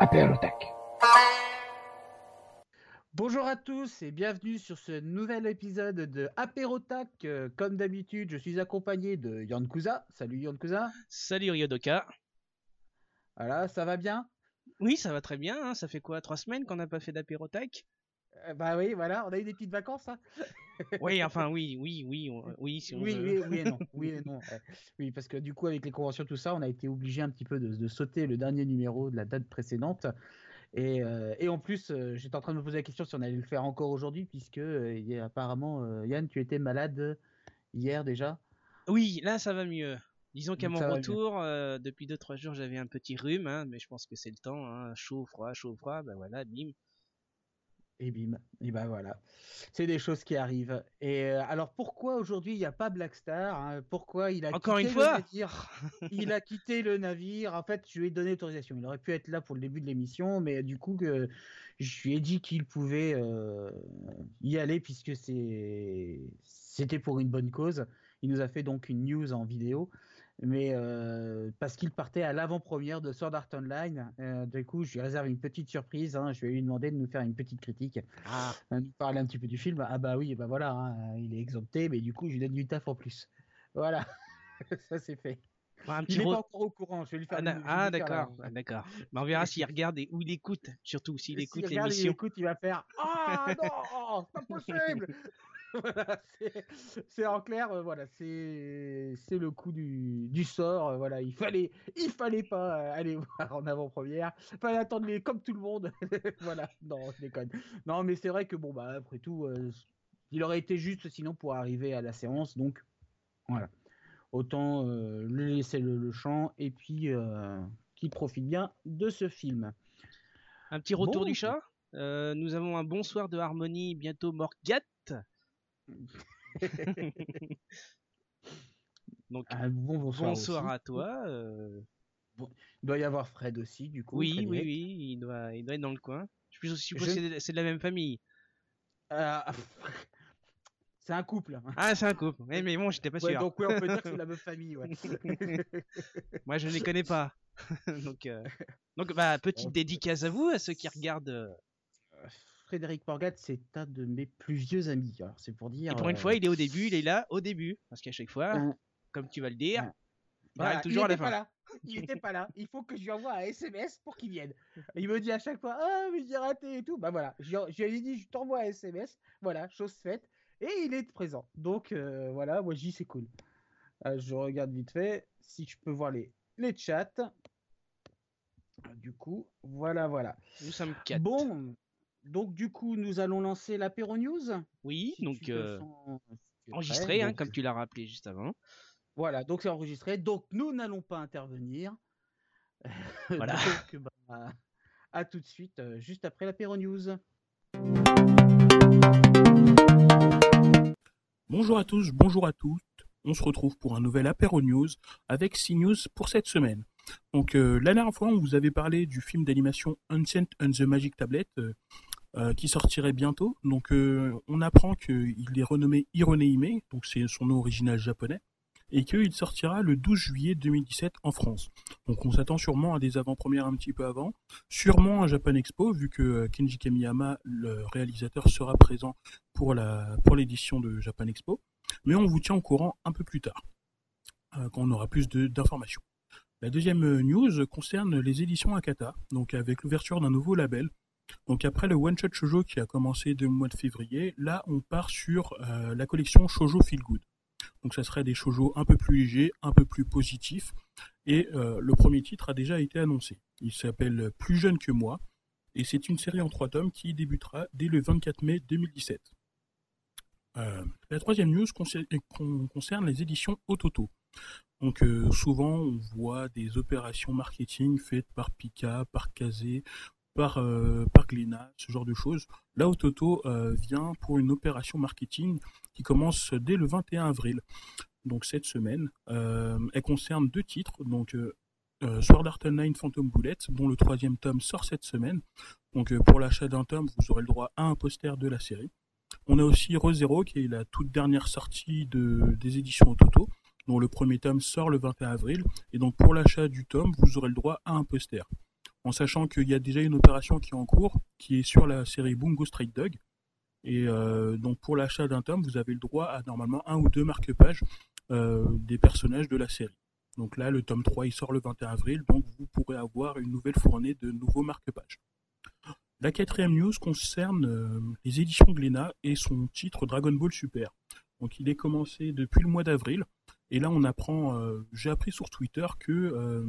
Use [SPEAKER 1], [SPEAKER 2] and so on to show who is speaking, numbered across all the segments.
[SPEAKER 1] Apérotac.
[SPEAKER 2] Bonjour à tous et bienvenue sur ce nouvel épisode de Apérotac. Euh, Comme d'habitude, je suis accompagné de Yann Kuza. Salut Yann Kuza.
[SPEAKER 3] Salut Ryodoka.
[SPEAKER 2] Voilà, ça va bien?
[SPEAKER 3] Oui, ça va très bien. hein. Ça fait quoi Trois semaines qu'on n'a pas fait d'apérotac
[SPEAKER 2] Euh, Bah oui, voilà, on a eu des petites vacances. Hein
[SPEAKER 3] Oui, enfin, oui, oui, oui, oui, si on
[SPEAKER 2] oui,
[SPEAKER 3] veut.
[SPEAKER 2] oui, oui et non. Oui, et non. oui, parce que du coup, avec les conventions, tout ça, on a été obligé un petit peu de, de sauter le dernier numéro de la date précédente. Et, euh, et en plus, euh, j'étais en train de me poser la question si on allait le faire encore aujourd'hui, puisque euh, apparemment, euh, Yann, tu étais malade hier déjà.
[SPEAKER 3] Oui, là, ça va mieux. Disons qu'à mon retour, euh, depuis 2-3 jours, j'avais un petit rhume, hein, mais je pense que c'est le temps. Hein, chaud, froid, chaud, froid, ben voilà, bim.
[SPEAKER 2] Et bim, et ben voilà. C'est des choses qui arrivent. Et euh, alors pourquoi aujourd'hui il n'y a pas Black Star hein? Pourquoi il a
[SPEAKER 3] Encore
[SPEAKER 2] quitté
[SPEAKER 3] une
[SPEAKER 2] le
[SPEAKER 3] fois
[SPEAKER 2] navire? Il a quitté le navire. En fait, je lui ai donné l'autorisation. Il aurait pu être là pour le début de l'émission, mais du coup, je lui ai dit qu'il pouvait euh, y aller puisque c'est c'était pour une bonne cause. Il nous a fait donc une news en vidéo. Mais euh, parce qu'il partait à l'avant-première de Sword Art Online, euh, du coup, je lui réserve une petite surprise. hein. je vais lui demander de nous faire une petite critique
[SPEAKER 3] Ah,
[SPEAKER 2] à nous parler un petit peu du film. Ah bah oui, bah voilà, hein, il est exempté, mais du coup, je lui donne du taf en plus. Voilà, ça c'est fait.
[SPEAKER 3] un
[SPEAKER 2] Il n'est pas encore au courant, je vais lui faire
[SPEAKER 3] Ah, ah,
[SPEAKER 2] la-
[SPEAKER 3] d'accord, ah, d'accord. Mais on verra s'il regarde et où il écoute, surtout s'il
[SPEAKER 2] S'il
[SPEAKER 3] écoute
[SPEAKER 2] regarde, il
[SPEAKER 3] l'émission.
[SPEAKER 2] écoute, il va faire Ah non, c'est pas possible Voilà, c'est- en clair, euh, voilà, c'est c'est le coup du, du sort. euh, voilà, il fallait, il fallait pas euh, aller voir en avant-première, fallait attendre les, comme tout le monde. voilà, non, je déconne. Non, mais c'est vrai que bon, bah après tout, euh, il aurait été juste sinon pour arriver à la séance, donc voilà. Autant lui laisser le, le champ et puis qu'il profite bien de ce film.
[SPEAKER 3] Un petit retour
[SPEAKER 2] Bon.
[SPEAKER 3] du chat. Nous avons un bonsoir de Harmonie, bientôt Morgat. Donc,
[SPEAKER 2] bon bonsoir.
[SPEAKER 3] à toi. euh,
[SPEAKER 2] Il doit y avoir Fred aussi, du coup.
[SPEAKER 3] Oui, oui, oui, il doit, il doit être dans le coin. Je suppose- Je- que c'est de- de la même famille.
[SPEAKER 2] Euh, c'est un couple.
[SPEAKER 3] Ah, c'est un couple. Oui, mais bon, j'étais pas
[SPEAKER 2] Ouais,
[SPEAKER 3] sûr.
[SPEAKER 2] donc oui, on peut dire que c'est la même famille. Ouais.
[SPEAKER 3] Moi, je ne les connais pas. donc, euh, donc, bah, petite dédicace à vous, à ceux qui regardent.
[SPEAKER 2] Frédéric Morgat, c'est un de mes plus vieux amis. Alors, c'est pour dire.
[SPEAKER 3] Et pour une
[SPEAKER 2] euh,
[SPEAKER 3] fois, il est au début, il est là au début. Parce qu'à chaque fois, comme tu vas le dire, il
[SPEAKER 2] voilà,
[SPEAKER 3] arrive toujours à la
[SPEAKER 2] était
[SPEAKER 3] fin.
[SPEAKER 2] pas là. Il était pas là. Il faut que je lui envoie un SMS pour qu'il vienne. Il me dit à chaque fois Ah, mais j'ai raté et tout. Bah voilà. Je, je lui ai dit Je t'envoie un SMS. Voilà, chose faite. Et il est présent. Donc euh, voilà, moi dis c'est cool. Euh, je regarde vite fait si je peux voir les, les chats. Du coup, voilà, voilà.
[SPEAKER 3] Nous sommes quatre.
[SPEAKER 2] Bon, donc du coup, nous allons lancer l'apéro news.
[SPEAKER 3] Oui,
[SPEAKER 2] Si
[SPEAKER 3] donc euh,
[SPEAKER 2] sens-
[SPEAKER 3] enregistré, hein,
[SPEAKER 2] Donc,
[SPEAKER 3] comme tu l'as rappelé juste avant.
[SPEAKER 2] Voilà, donc c'est enregistré. Donc nous n'allons pas intervenir.
[SPEAKER 3] Voilà.
[SPEAKER 2] donc, bah, à tout de suite, euh, juste après l'apéro news.
[SPEAKER 4] Bonjour à tous, bonjour à toutes. On se retrouve pour un nouvel apéro news avec 6 news pour cette semaine. Donc euh, la dernière fois, on vous avait parlé du film d'animation Unsent and the Magic Tablet euh, euh, qui sortirait bientôt. Donc on apprend qu'il est renommé Hironeime, donc c'est son nom original japonais, et qu'il sortira le 12 juillet 2017 en France. Donc on s'attend sûrement à des avant-premières un petit peu avant, sûrement à Japan Expo vu que Kenji Kamiyama, le réalisateur, sera présent pour la pour l'édition de Japan Expo, mais on vous tient au courant un peu plus tard quand on aura plus d'informations. La deuxième euh, news concerne les éditions Akata, donc avec l'ouverture d'un nouveau label. Donc après le One Shot Shoujo qui a commencé dès mois de février, là on part sur euh, la collection Shoujo Feel Good. Donc ça serait des shoujo un peu plus légers, un peu plus positifs. Et euh, le premier titre a déjà été annoncé. Il s'appelle Plus jeune que moi. Et c'est une série en trois tomes qui débutera dès le 24 mai 2017. Euh, la troisième news concer- con- concerne les éditions Ototo. Donc euh, souvent on voit des opérations marketing faites par Pika, par Kazé, par, euh, par Glénat, ce genre de choses. Là Ototo euh, vient pour une opération marketing qui commence dès le 21 avril. Donc cette semaine, euh, elle concerne deux titres. Donc Sword Art Online Phantom Bullet, dont le troisième tome sort cette semaine. Donc pour l'achat d'un tome, vous aurez le droit à un poster de la série. On a aussi ReZero, qui est la toute dernière sortie de, des éditions Toto, dont le premier tome sort le 21 avril. Et donc pour l'achat du tome, vous aurez le droit à un poster. en sachant qu'il y a déjà une opération qui est en cours, qui est sur la série Bungo Straight Dog. Et euh, donc pour l'achat d'un tome, vous avez le droit à normalement un ou deux marque-pages euh, des personnages de la série. Donc là, le tome 3, il sort le 21 avril, donc vous pourrez avoir une nouvelle fournée de nouveaux marque-pages. La quatrième news concerne euh, les éditions Glénat et son titre Dragon Ball Super. Donc il est commencé depuis le mois d'avril. Et là, on apprend, j'ai appris sur Twitter que,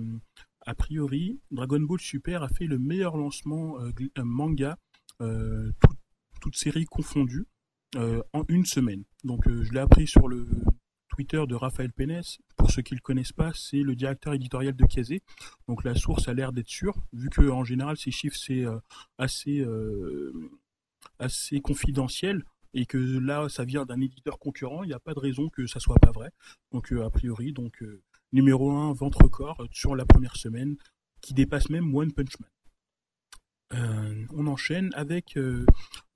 [SPEAKER 4] a priori, Dragon Ball Super a fait le meilleur lancement manga, tout, toutes séries confondues, en une semaine. Donc je l'ai appris sur le Twitter de Raphaël Pénès. Pour ceux qui ne le connaissent pas, c'est le directeur éditorial de Kazé. Donc la source a l'air d'être sûre, vu que en général ces chiffres c'est euh, assez euh, assez confidentiel et que là ça vient d'un éditeur concurrent, il n'y a pas de raison que ça soit pas vrai. Donc euh, a priori, donc numéro 1 ventre corps sur la première semaine, qui dépasse même One Punch Man. on enchaîne avec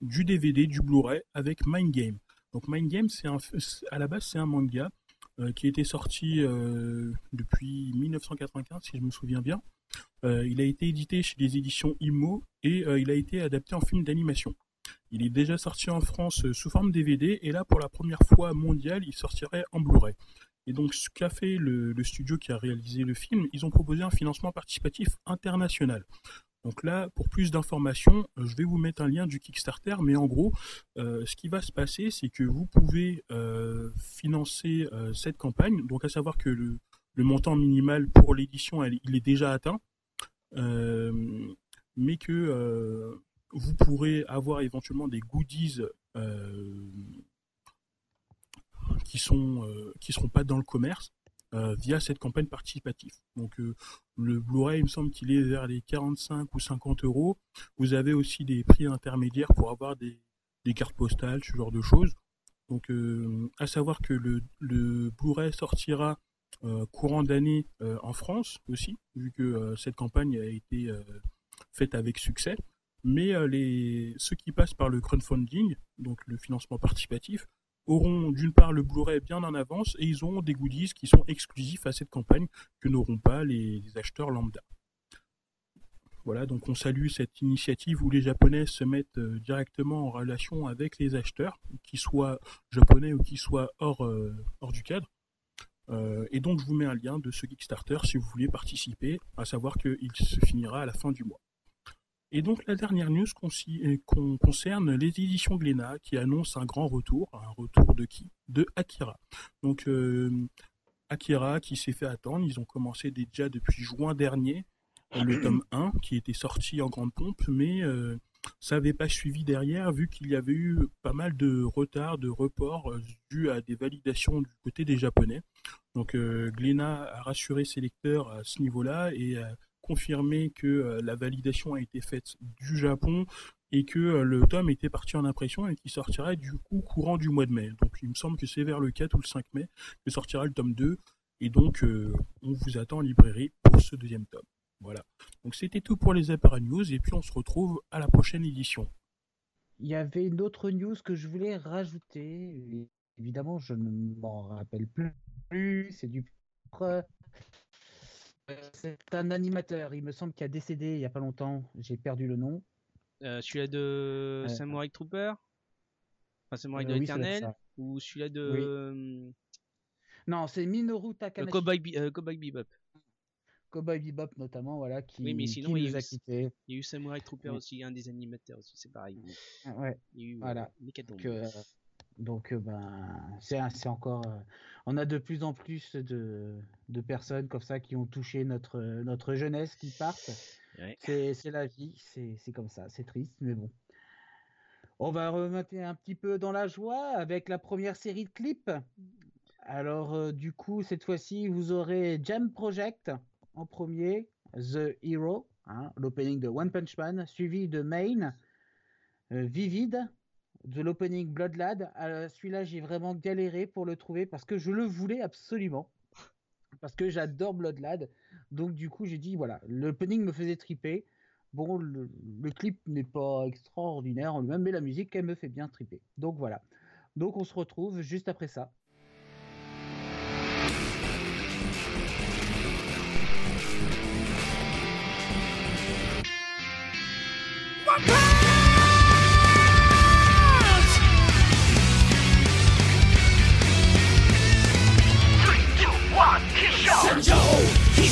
[SPEAKER 4] du DVD, du Blu-ray, avec Mind Game. Donc Mind Game, c'est à la base, c'est un manga euh, qui a été sorti euh, depuis 1995, si je me souviens bien. Euh, il a été édité chez les éditions IMO et il a été adapté en film d'animation. Il est déjà sorti en France sous forme DVD et là, pour la première fois mondiale, il sortirait en Blu-ray. Et donc, ce qu'a fait le, studio qui a réalisé le film, ils ont proposé un financement participatif international. Donc là, pour plus d'informations, euh, je vais vous mettre un lien du Kickstarter, mais en gros, euh, ce qui va se passer, c'est que vous pouvez euh, financer cette campagne, donc à savoir que le, montant minimal pour l'édition, il est déjà atteint, mais que vous pourrez avoir éventuellement des goodies qui sont qui seront pas dans le commerce euh, via cette campagne participative. Donc euh, le Blu-ray, il me semble qu'il est vers les 45 ou 50 euros. Vous avez aussi des prix intermédiaires pour avoir des, cartes postales, ce genre de choses. Donc euh, à savoir que le, le Blu-ray sortira courant d'année en France aussi, vu que cette campagne a été faite avec succès. Mais les, ceux qui passent par le crowdfunding, donc le financement participatif, auront d'une part le Blu-ray bien en avance et ils auront des goodies qui sont exclusifs à cette campagne que n'auront pas les, acheteurs lambda. Voilà, donc on salue cette initiative où les Japonais se mettent euh, directement en relation avec les acheteurs, qu'ils soient japonais ou qu'ils soient hors, euh, du cadre. Euh, et donc je vous mets un lien de ce Kickstarter si vous voulez participer, à savoir qu'il se finira à la fin du mois. Et donc la dernière news euh, concerne les éditions Glénat qui annoncent un grand retour. Un retour de qui? De Akira. Donc euh, Akira qui s'est fait attendre. Ils ont commencé déjà depuis juin dernier le tome 1 qui était sorti en grande pompe, mais euh, ça n'avait pas suivi derrière vu qu'il y avait eu pas mal de retard, de reports dû à des validations du côté des Japonais. Donc Glénat a rassuré ses lecteurs à ce niveau-là et confirmé que euh, la validation a été faite du Japon et que euh, le tome était parti en impression et qui sortirait du coup courant du mois de mai. Donc il me semble que c'est vers le 4 ou le 5 mai que sortira le tome 2 et donc euh, on vous attend en librairie pour ce deuxième tome. Voilà. Donc c'était tout pour les Apparat News et puis on se retrouve à la prochaine édition.
[SPEAKER 2] Il y avait une autre news que je voulais rajouter. Évidemment, je ne m'en rappelle plus. C'est du c'est un animateur, il me semble, qui a décédé il n'y a pas longtemps. J'ai perdu le nom.
[SPEAKER 3] Euh, celui-là de euh, Samurai Trooper? Enfin, Samurai de euh, l'éternel Ou celui-là de.
[SPEAKER 2] Non, c'est Minoru Takanashi.
[SPEAKER 3] Cowboy, Bebop.
[SPEAKER 2] Cowboy Bebop, notamment, voilà, qui,
[SPEAKER 3] oui, mais sinon,
[SPEAKER 2] il
[SPEAKER 3] nous
[SPEAKER 2] a, quitté.
[SPEAKER 3] Il y a eu Samurai Trooper aussi, un des animateurs aussi, c'est pareil.
[SPEAKER 2] Ouais, il y a eu, voilà. Donc, euh, ben, c'est encore. Euh, on a de plus en plus de, de, personnes comme ça qui ont touché notre, notre jeunesse qui partent. C'est la vie, c'est comme ça, c'est triste, mais bon. On va remonter un petit peu dans la joie avec la première série de clips. Alors, euh, du coup, cette fois-ci, vous aurez Jam Project en premier, The Hero, hein, l'opening de One Punch Man, suivi de Main, Vivid, de l'opening Bloodlad. Euh, celui-là, j'ai vraiment galéré pour le trouver parce que je le voulais absolument. Parce que j'adore Bloodlad. Donc, du coup, j'ai dit voilà, l'opening me faisait triper. Bon, le, clip n'est pas extraordinaire en lui-même, mais la musique, elle me fait bien triper. Donc, voilà. Donc, on se retrouve juste après ça.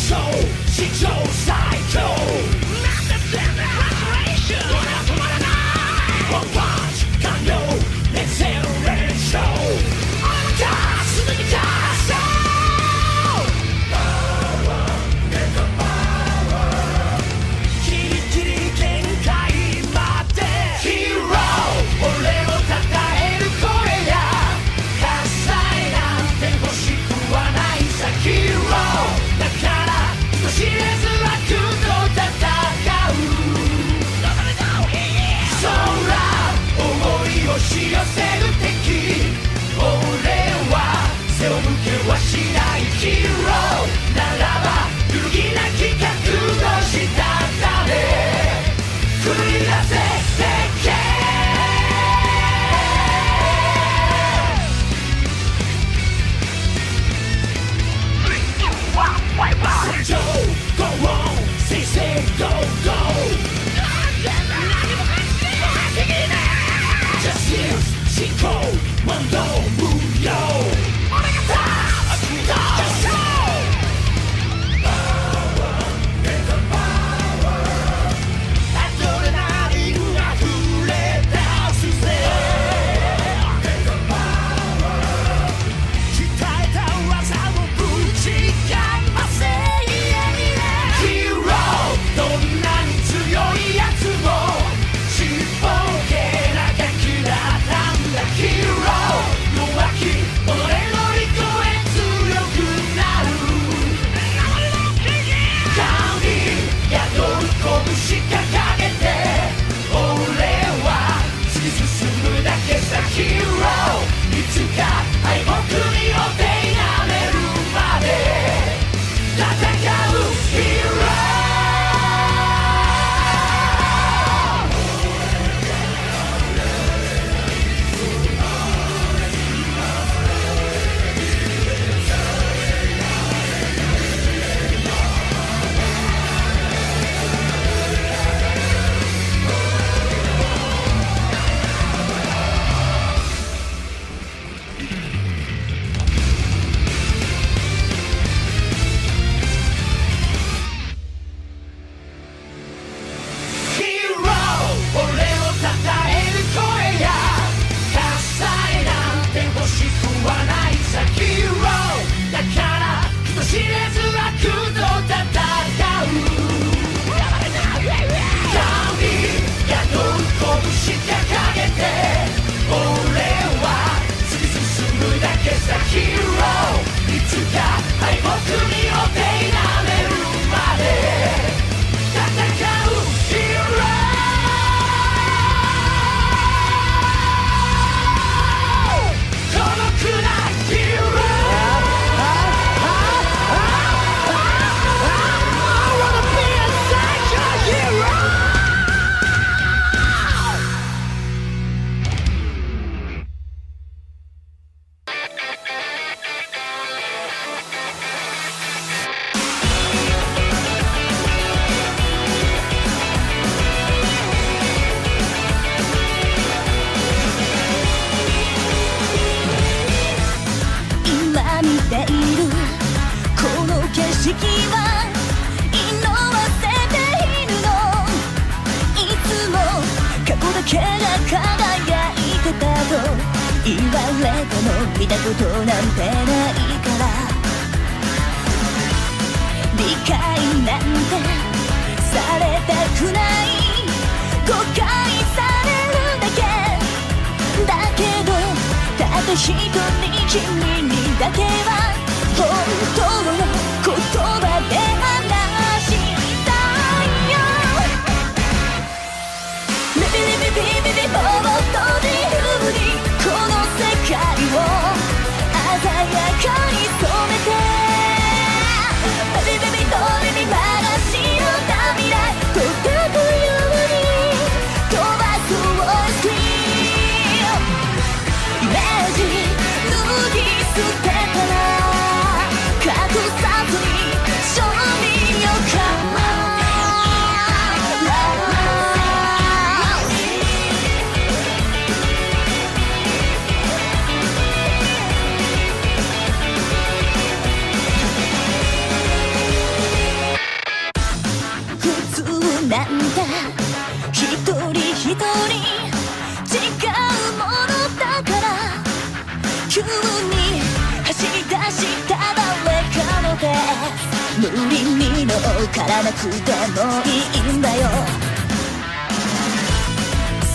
[SPEAKER 1] So she chose psycho. Massive demonstration.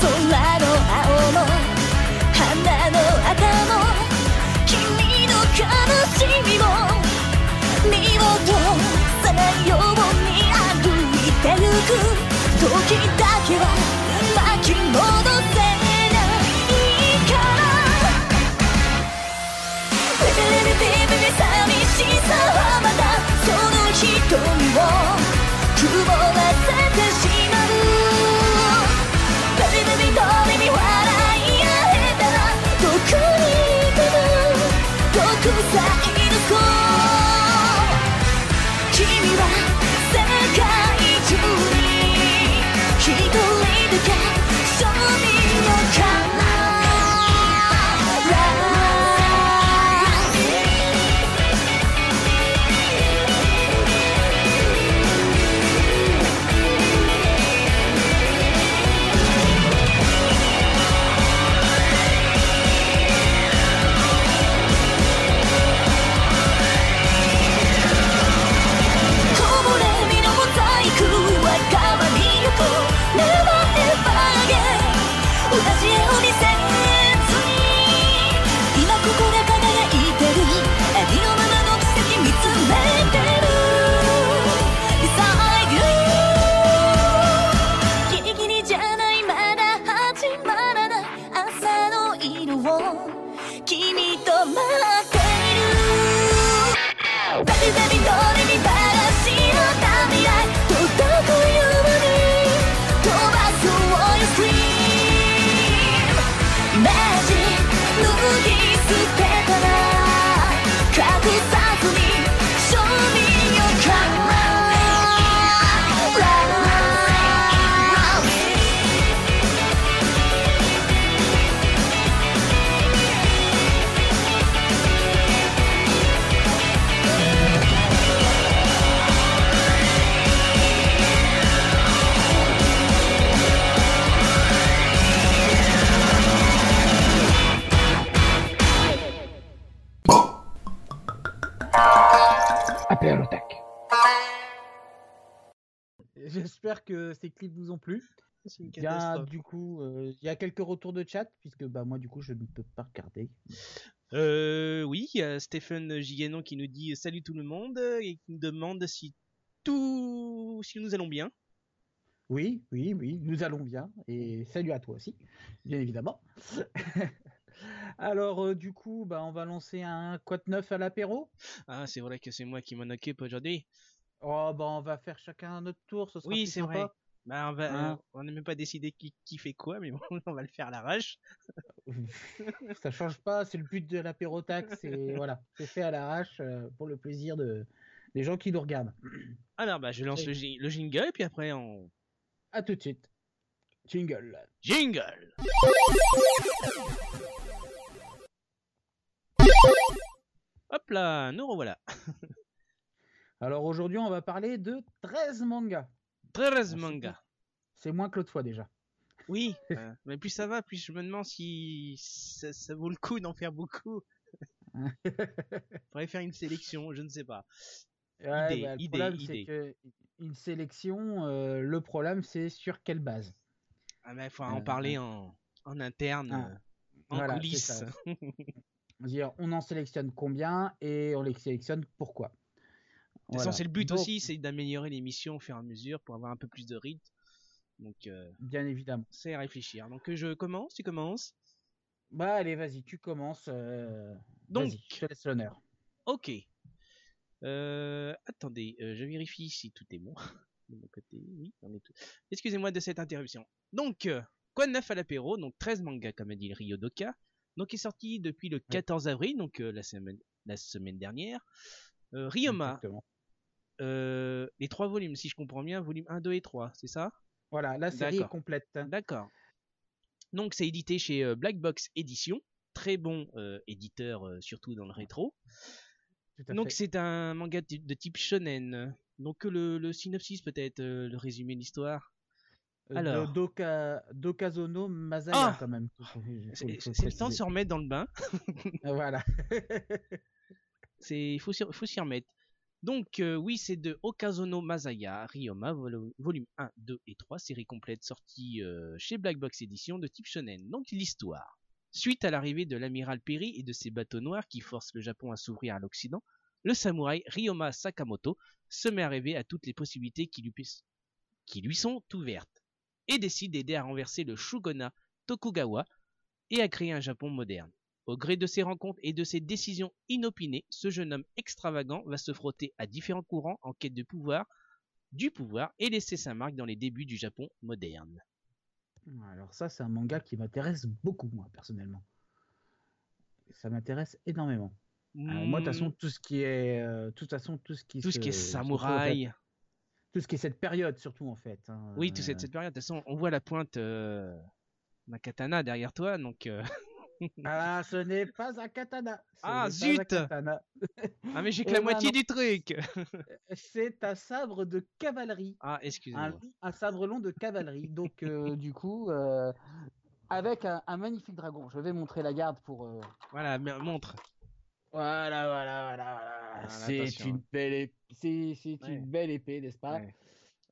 [SPEAKER 1] 空の青も花の赤も君の悲しみも見落とさないように歩いてゆく時だけは巻き戻せないからベベベベベベ寂しさはまだその瞳を曇
[SPEAKER 2] J'espère que ces clips vous ont plu. Il y a du coup, euh, il y a quelques retours de chat puisque bah moi du coup je ne peux pas regarder.
[SPEAKER 3] Euh, oui, il y a Stéphane Giganon qui nous dit salut tout le monde et qui nous demande si tout, si nous allons bien.
[SPEAKER 2] Oui, oui, oui, nous allons bien et salut à toi aussi, bien évidemment. Alors euh, du coup, bah on va lancer un quoi de neuf à l'apéro.
[SPEAKER 3] Ah, c'est vrai que c'est moi qui m'en occupe aujourd'hui.
[SPEAKER 2] Oh bah on va faire chacun un notre tour, ce sera
[SPEAKER 3] Oui, c'est vrai. Bah, on va,
[SPEAKER 2] Hein.
[SPEAKER 3] euh, on n'a même pas décidé qui, qui fait quoi, mais bon, on va le faire à l'arrache.
[SPEAKER 2] Ça change pas, c'est le but de l'apérotac, c'est voilà, c'est fait à l'arrache euh, pour le plaisir de des gens qui nous regardent.
[SPEAKER 3] Alors, bah, je lance le, le jingle et puis après on.
[SPEAKER 2] À tout de suite. Jingle.
[SPEAKER 3] Jingle Hop là, nous revoilà.
[SPEAKER 2] Alors aujourd'hui, on va parler de 13 mangas.
[SPEAKER 3] 13
[SPEAKER 2] Bon,
[SPEAKER 3] manga.
[SPEAKER 2] C'est moins que l'autre fois déjà.
[SPEAKER 3] Oui, euh, mais plus ça va, plus je me demande si ça, ça vaut le coup d'en faire beaucoup. Faudrait faire une sélection, je ne sais pas.
[SPEAKER 2] Ouais,
[SPEAKER 3] Idée,
[SPEAKER 2] bah, le
[SPEAKER 3] idée,
[SPEAKER 2] problème,
[SPEAKER 3] idée.
[SPEAKER 2] c'est que une sélection, euh, le problème, c'est sur quelle base?
[SPEAKER 3] Ah, mais faut en
[SPEAKER 2] Euh,
[SPEAKER 3] parler en, en interne,
[SPEAKER 2] ah,
[SPEAKER 3] en
[SPEAKER 2] voilà,
[SPEAKER 3] coulisses.
[SPEAKER 2] on en sélectionne combien et on les sélectionne pourquoi. Voilà.
[SPEAKER 3] c'est le but
[SPEAKER 2] Donc,
[SPEAKER 3] aussi, c'est d'améliorer l'émission au fur et à mesure pour avoir un peu plus de rythme. Donc, euh,
[SPEAKER 2] Bien évidemment.
[SPEAKER 3] c'est à réfléchir. Donc, euh, je commence, tu commences.
[SPEAKER 2] Bah allez, vas-y, tu commences. euh,
[SPEAKER 3] Donc.
[SPEAKER 2] je te laisse l'honneur.
[SPEAKER 3] Ok. Euh, attendez, je vérifie si tout est bon. De mon côté, oui, on est tout. Excusez-moi de cette interruption. Donc, quoi de neuf à l'apéro? Donc, 13 mangas, comme a dit le Ryodoka. Donc, il est sorti depuis le 14 avril, donc la, semaine, la semaine dernière. Euh, Ryoma,
[SPEAKER 2] Exactement.
[SPEAKER 3] Euh, les trois volumes, si je comprends bien, volume 1, 2 et 3, c'est ça?
[SPEAKER 2] Voilà, la série est complète.
[SPEAKER 3] D'accord. Donc, c'est édité chez euh, Black Box Édition. Très bon euh, éditeur, euh, surtout dans le rétro. Donc c'est un manga de type shonen. Donc le, le synopsis peut-être, le résumé de l'histoire? Alors.
[SPEAKER 2] Doka- Dokazono Masaya
[SPEAKER 3] Ah
[SPEAKER 2] quand même.
[SPEAKER 3] C'est le temps de se remettre dans le bain.
[SPEAKER 2] Voilà.
[SPEAKER 3] C'est il faut s'y remettre. Donc euh, oui, c'est de Okazono Masaya, Ryoma, volu- volume 1, 2 et 3, série complète sortie euh, chez Black Box Edition de type shonen. Donc l'histoire. Suite à l'arrivée de l'amiral Perry et de ses bateaux noirs qui forcent le Japon à s'ouvrir à l'Occident, le samouraï Ryoma Sakamoto se met à rêver à toutes les possibilités qui lui, qui lui sont ouvertes et décide d'aider à renverser le shogunat Tokugawa et à créer un Japon moderne. Au gré de ses rencontres et de ses décisions inopinées, ce jeune homme extravagant va se frotter à différents courants en quête de pouvoir, du pouvoir et laisser sa marque dans les débuts du Japon moderne.
[SPEAKER 2] Alors ça, c'est un manga qui m'intéresse beaucoup, moi, personnellement. Ça m'intéresse énormément. Alors, moi, de toute façon, tout ce qui est, euh, toute façon, tout ce qui,
[SPEAKER 3] Hmm. tout ce
[SPEAKER 2] se-
[SPEAKER 3] qui est
[SPEAKER 2] en fait,
[SPEAKER 3] samouraï,
[SPEAKER 2] tout ce qui est cette période, surtout en fait. hein,
[SPEAKER 3] oui, toute
[SPEAKER 2] euh,
[SPEAKER 3] cette, cette période. De toute façon, on voit la pointe euh, d'un katana derrière toi, donc euh,
[SPEAKER 2] Ah, ce n'est pas un katana. Ce
[SPEAKER 3] Ah, zut
[SPEAKER 2] katana.
[SPEAKER 3] ah mais j'ai que la moitié
[SPEAKER 2] non.
[SPEAKER 3] du truc.
[SPEAKER 2] C'est un sabre de cavalerie.
[SPEAKER 3] Ah, excusez-moi.
[SPEAKER 2] un sabre long de cavalerie. Donc, euh, du coup, euh, avec un, un magnifique dragon. Je vais montrer la garde pour. euh,
[SPEAKER 3] Voilà, montre.
[SPEAKER 2] Voilà, voilà, voilà, voilà. C'est une belle épée, c'est, c'est
[SPEAKER 3] Ouais.
[SPEAKER 2] une belle épée, n'est-ce pas?
[SPEAKER 3] Ouais.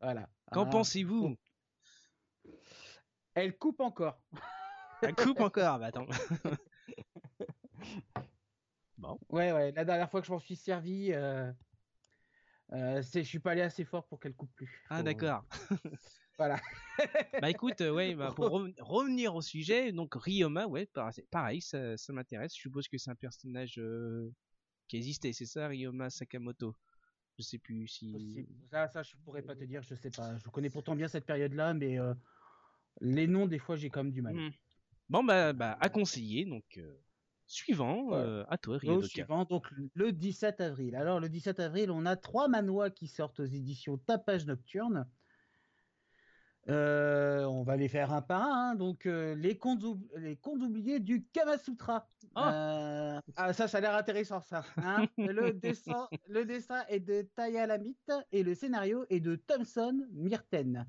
[SPEAKER 2] Voilà.
[SPEAKER 3] Qu'en
[SPEAKER 2] Ah,
[SPEAKER 3] pensez-vous?
[SPEAKER 2] Elle coupe encore.
[SPEAKER 3] La coupe encore Bah attends.
[SPEAKER 2] Ouais, ouais. La dernière fois que je m'en suis servi, euh, euh, c'est, je suis pas allé assez fort pour qu'elle coupe plus.
[SPEAKER 3] Ah
[SPEAKER 2] Faut-
[SPEAKER 3] d'accord.
[SPEAKER 2] Voilà.
[SPEAKER 3] Bah écoute, euh, ouais, bah, pour reven- revenir au sujet, donc Ryoma, ouais, pareil, ça, ça m'intéresse. Je suppose que c'est un personnage euh, qui existait, c'est ça, Ryoma Sakamoto? Je sais plus si.
[SPEAKER 2] Ça, ça, je pourrais pas te dire, je sais pas. Je connais pourtant bien cette période-là, mais euh, les noms, des fois, j'ai quand même du mal.
[SPEAKER 3] Hmm. Bon bah, bah à conseiller, donc euh, suivant, euh, à toi Ryodoka.
[SPEAKER 2] suivant, donc le 17 avril. Alors, le 17 avril, on a trois manois qui sortent aux éditions Tapage Nocturne. Euh, on va les faire un par un. hein. Donc, euh, les, contes oub- les contes oubliés du Kamasutra. Euh, ah, ça, ça a l'air intéressant, ça. hein. le, dessin, le dessin est de Taya Lamite et le scénario est de Thomson Myrten.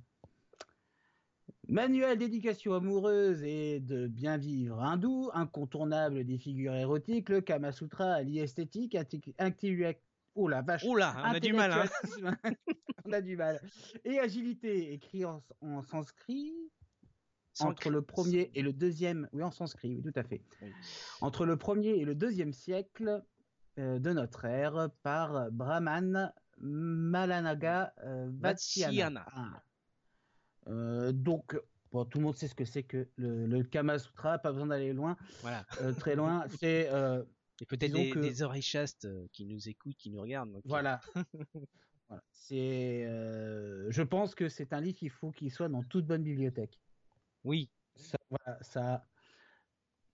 [SPEAKER 2] Manuel d'éducation amoureuse et de bien vivre hindou, incontournable des figures érotiques, le Kama Sutra allie esthétique, inti- intellectuel. Oh la vache!
[SPEAKER 3] Oula, on a du mal, hein.
[SPEAKER 2] on a du mal. Et agilité, écrit en, en sanskrit,
[SPEAKER 3] Sans
[SPEAKER 2] entre le premier et le deuxième, oui en sanskrit, oui tout à fait.
[SPEAKER 3] Oui.
[SPEAKER 2] Entre le premier et le deuxième siècle euh, de notre ère par Brahman Malanaga euh. Ah. Euh, donc, bon, tout le monde sait ce que c'est que le, le Kama Sutra, pas besoin d'aller loin,
[SPEAKER 3] Voilà.
[SPEAKER 2] euh, très loin. C'est euh,
[SPEAKER 3] Et peut-être des,
[SPEAKER 2] que-
[SPEAKER 3] des oreilles chastes qui nous écoutent, qui nous regardent. donc,
[SPEAKER 2] voilà. Voilà. C'est, euh, je pense que c'est un livre qu'il faut qu'il soit dans toute bonne bibliothèque.
[SPEAKER 3] Oui.
[SPEAKER 2] Ça, voilà, ça,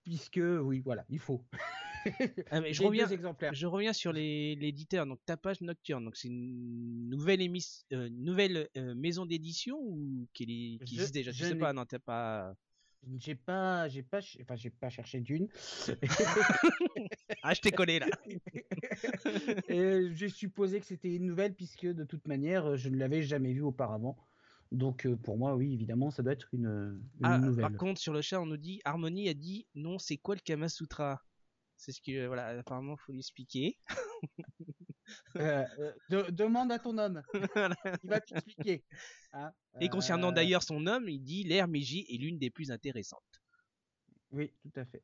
[SPEAKER 2] puisque oui, voilà, il faut.
[SPEAKER 3] Ah, mais je reviens,
[SPEAKER 2] exemplaires.
[SPEAKER 3] je reviens sur les l'éditeur, donc Tapage Nocturne. Donc c'est une nouvelle euh, nouvelle euh, maison d'édition ou qui, est- qui
[SPEAKER 2] Je-
[SPEAKER 3] existe déjà? Je,
[SPEAKER 2] je
[SPEAKER 3] sais pas, non, t'as pas.
[SPEAKER 2] J'ai pas, j'ai pas, enfin, j'ai pas cherché d'une.
[SPEAKER 3] Ah, je t'ai collé là.
[SPEAKER 2] Et j'ai supposé que c'était une nouvelle puisque de toute manière, je ne l'avais jamais vue auparavant. Donc euh, pour moi, oui, évidemment, ça doit être une, une
[SPEAKER 3] Ah,
[SPEAKER 2] nouvelle.
[SPEAKER 3] par contre, sur le chat, on nous dit Harmony a dit non, c'est quoi le Kama Sutra C'est ce que voilà, apparemment, faut l'expliquer.
[SPEAKER 2] Euh, euh, de- demande à ton homme. Il va t'expliquer. Hein,
[SPEAKER 3] Et concernant
[SPEAKER 2] euh,
[SPEAKER 3] d'ailleurs son homme, il dit Meiji est l'une des plus intéressantes.
[SPEAKER 2] Oui, tout à fait.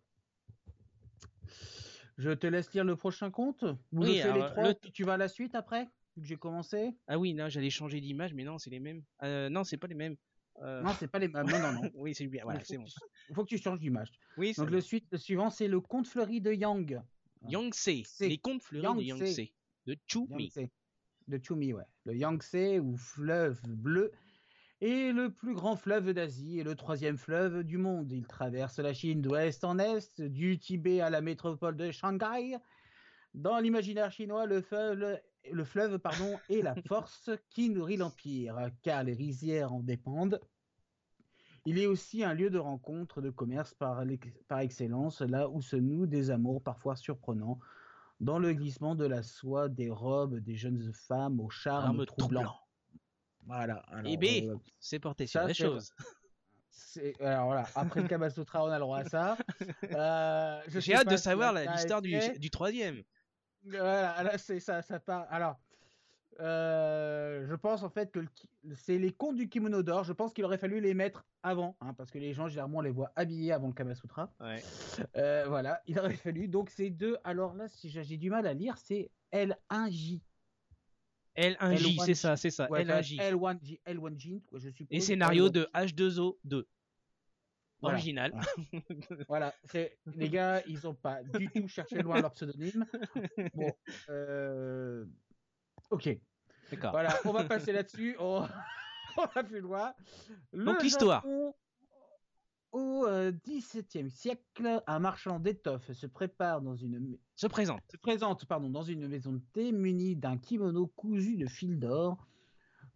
[SPEAKER 2] Je te laisse lire le prochain compte. Ou
[SPEAKER 3] Oui, alors,
[SPEAKER 2] les trois,
[SPEAKER 3] le-
[SPEAKER 2] puis tu vas à la suite après vu que j'ai commencé?
[SPEAKER 3] Ah oui, non, j'allais changer d'image, mais non, c'est les mêmes. Euh, non, c'est pas les mêmes. Euh,
[SPEAKER 2] Non, c'est pas les mêmes. Non, non, non.
[SPEAKER 3] oui, c'est bien. Voilà, c'est bon.
[SPEAKER 2] Il faut que tu changes d'image.
[SPEAKER 3] Oui,
[SPEAKER 2] Donc le, suite, le suivant, c'est le conte fleuri de Yang.
[SPEAKER 3] Yangtze, les contes fleuris de
[SPEAKER 2] Yangtze.
[SPEAKER 3] De Chumi.
[SPEAKER 2] Yangtze. De Chumi, ouais. Le Yangtze ou fleuve bleu est le plus grand fleuve d'Asie et le troisième fleuve du monde. Il traverse la Chine d'ouest en est, du Tibet à la métropole de Shanghai. Dans l'imaginaire chinois, le fleuve, le fleuve pardon, est la force qui nourrit l'empire, car les rizières en dépendent. Il est aussi un lieu de rencontre, de commerce par, excellence, là où se nouent des amours parfois surprenants dans le glissement de la soie des robes des jeunes femmes au charme
[SPEAKER 3] Arme
[SPEAKER 2] troublant.
[SPEAKER 3] troublant.
[SPEAKER 2] Voilà. alors,
[SPEAKER 3] Et B,
[SPEAKER 2] euh,
[SPEAKER 3] c'est porté sur
[SPEAKER 2] ça,
[SPEAKER 3] la
[SPEAKER 2] c'est-
[SPEAKER 3] chose.
[SPEAKER 2] c'est- alors voilà, après le Kama Sutra, on a le droit à ça. Euh,
[SPEAKER 3] J'ai hâte de savoir l'histoire du, troisième.
[SPEAKER 2] Voilà, là, c'est ça, ça part. Alors, euh, je pense en fait que le c'est les contes du kimono d'or. Je pense qu'il aurait fallu les mettre avant, hein, parce que les gens généralement on les voit habillés avant le Kama Sutra.
[SPEAKER 3] Ouais.
[SPEAKER 2] Euh, voilà, il aurait fallu. Donc c'est deux. Alors là, si j'ai du mal à lire, c'est L1J.
[SPEAKER 3] L1J,
[SPEAKER 2] L1J.
[SPEAKER 3] c'est ça, c'est ça.
[SPEAKER 2] Ouais,
[SPEAKER 3] L1J.
[SPEAKER 2] L1J, L1J, quoi, je suppose.
[SPEAKER 3] Et scénario
[SPEAKER 2] L1J.
[SPEAKER 3] de H2O 2.
[SPEAKER 2] Voilà.
[SPEAKER 3] Original.
[SPEAKER 2] Voilà, c'est les gars, ils ont pas du tout cherché loin leur pseudonyme. Bon, euh, ok.
[SPEAKER 3] D'accord.
[SPEAKER 2] Voilà, on va passer là-dessus. On... on va plus loin. Le
[SPEAKER 3] Donc, l'histoire.
[SPEAKER 2] Japon, Au euh, XVIIe siècle, un marchand d'étoffes se prépare dans une
[SPEAKER 3] Se présente.
[SPEAKER 2] se présente pardon, dans une maison de thé muni d'un kimono cousu de fil d'or.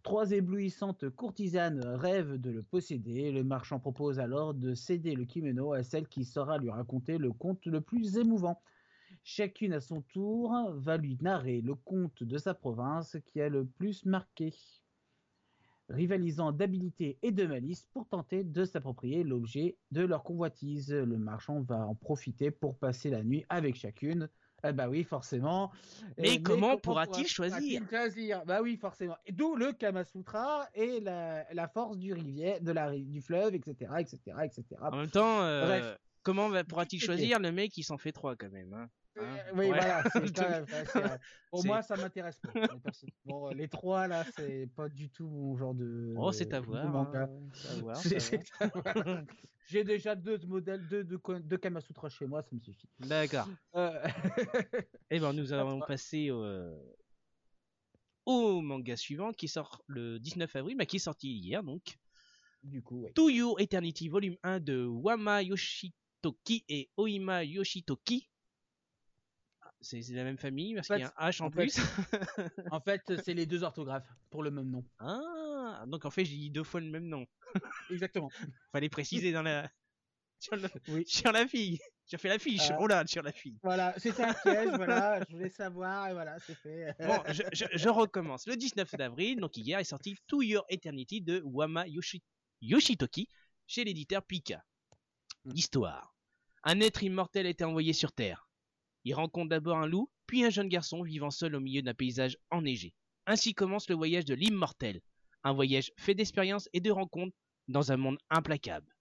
[SPEAKER 2] Trois éblouissantes courtisanes rêvent de le posséder. Le marchand propose alors de céder le kimono à celle qui saura lui raconter le conte le plus émouvant. Chacune à son tour va lui narrer le conte de sa province qui a le plus marqué, rivalisant d'habileté et de malice pour tenter de s'approprier l'objet de leur convoitise. Le marchand va en profiter pour passer la nuit avec chacune. Bah oui, forcément.
[SPEAKER 3] Mais
[SPEAKER 2] Et-
[SPEAKER 3] comment pourra-t-il choisir?
[SPEAKER 2] choisir? Bah oui, forcément. D'où le Kama Sutra et la, la force du rivière, de la, du fleuve, etc., etc., etc.
[SPEAKER 3] En même temps, euh,
[SPEAKER 2] Bref.
[SPEAKER 3] comment pourra-t-il choisir? Le mec qui s'en fait trois quand même hein Hein
[SPEAKER 2] oui,
[SPEAKER 3] Ouais.
[SPEAKER 2] voilà. c'est quand même- ouais, euh, Pour moi, ça m'intéresse pas. les persos. Bon, euh, les trois là, c'est pas du tout mon genre de.
[SPEAKER 3] Oh, c'est à voir.
[SPEAKER 2] manga.
[SPEAKER 3] hein.
[SPEAKER 2] J'ai déjà deux modèles, deux, deux, deux Kama Sutra chez moi, ça me suffit.
[SPEAKER 3] D'accord.
[SPEAKER 2] Euh,
[SPEAKER 3] Eh ben, nous allons passer au, au manga suivant qui sort le 19 avril, mais qui est sorti hier donc.
[SPEAKER 2] du coup, ouais.
[SPEAKER 3] To You Eternity Volume 1 de Wama Yoshitoki et Oima Yoshitoki. Ah, C'est la même famille parce qu'il y a un H en,
[SPEAKER 2] en fait-
[SPEAKER 3] plus.
[SPEAKER 2] En fait, c'est les deux orthographes pour le même nom.
[SPEAKER 3] ah, donc en fait j'ai dit deux fois le même nom.
[SPEAKER 2] Exactement.
[SPEAKER 3] Fallait préciser dans la sur, le-
[SPEAKER 2] Oui.
[SPEAKER 3] sur la fille. J'ai fait la fiche.
[SPEAKER 2] Euh,
[SPEAKER 3] Oh là, sur la fille.
[SPEAKER 2] Voilà, c'était un piège, voilà, je voulais savoir, et voilà, c'est fait.
[SPEAKER 3] Bon, je, je- je recommence. Le 19 avril, donc hier, est sorti To Your Eternity de Wama Yoshi- Yoshitoki chez l'éditeur Pika.
[SPEAKER 2] Mm.
[SPEAKER 3] Histoire. Un être immortel a été envoyé sur Terre. Il rencontre d'abord un loup, puis un jeune garçon vivant seul au milieu d'un paysage enneigé. Ainsi commence le voyage de l'immortel. Un voyage fait d'expériences et de rencontres dans un monde implacable.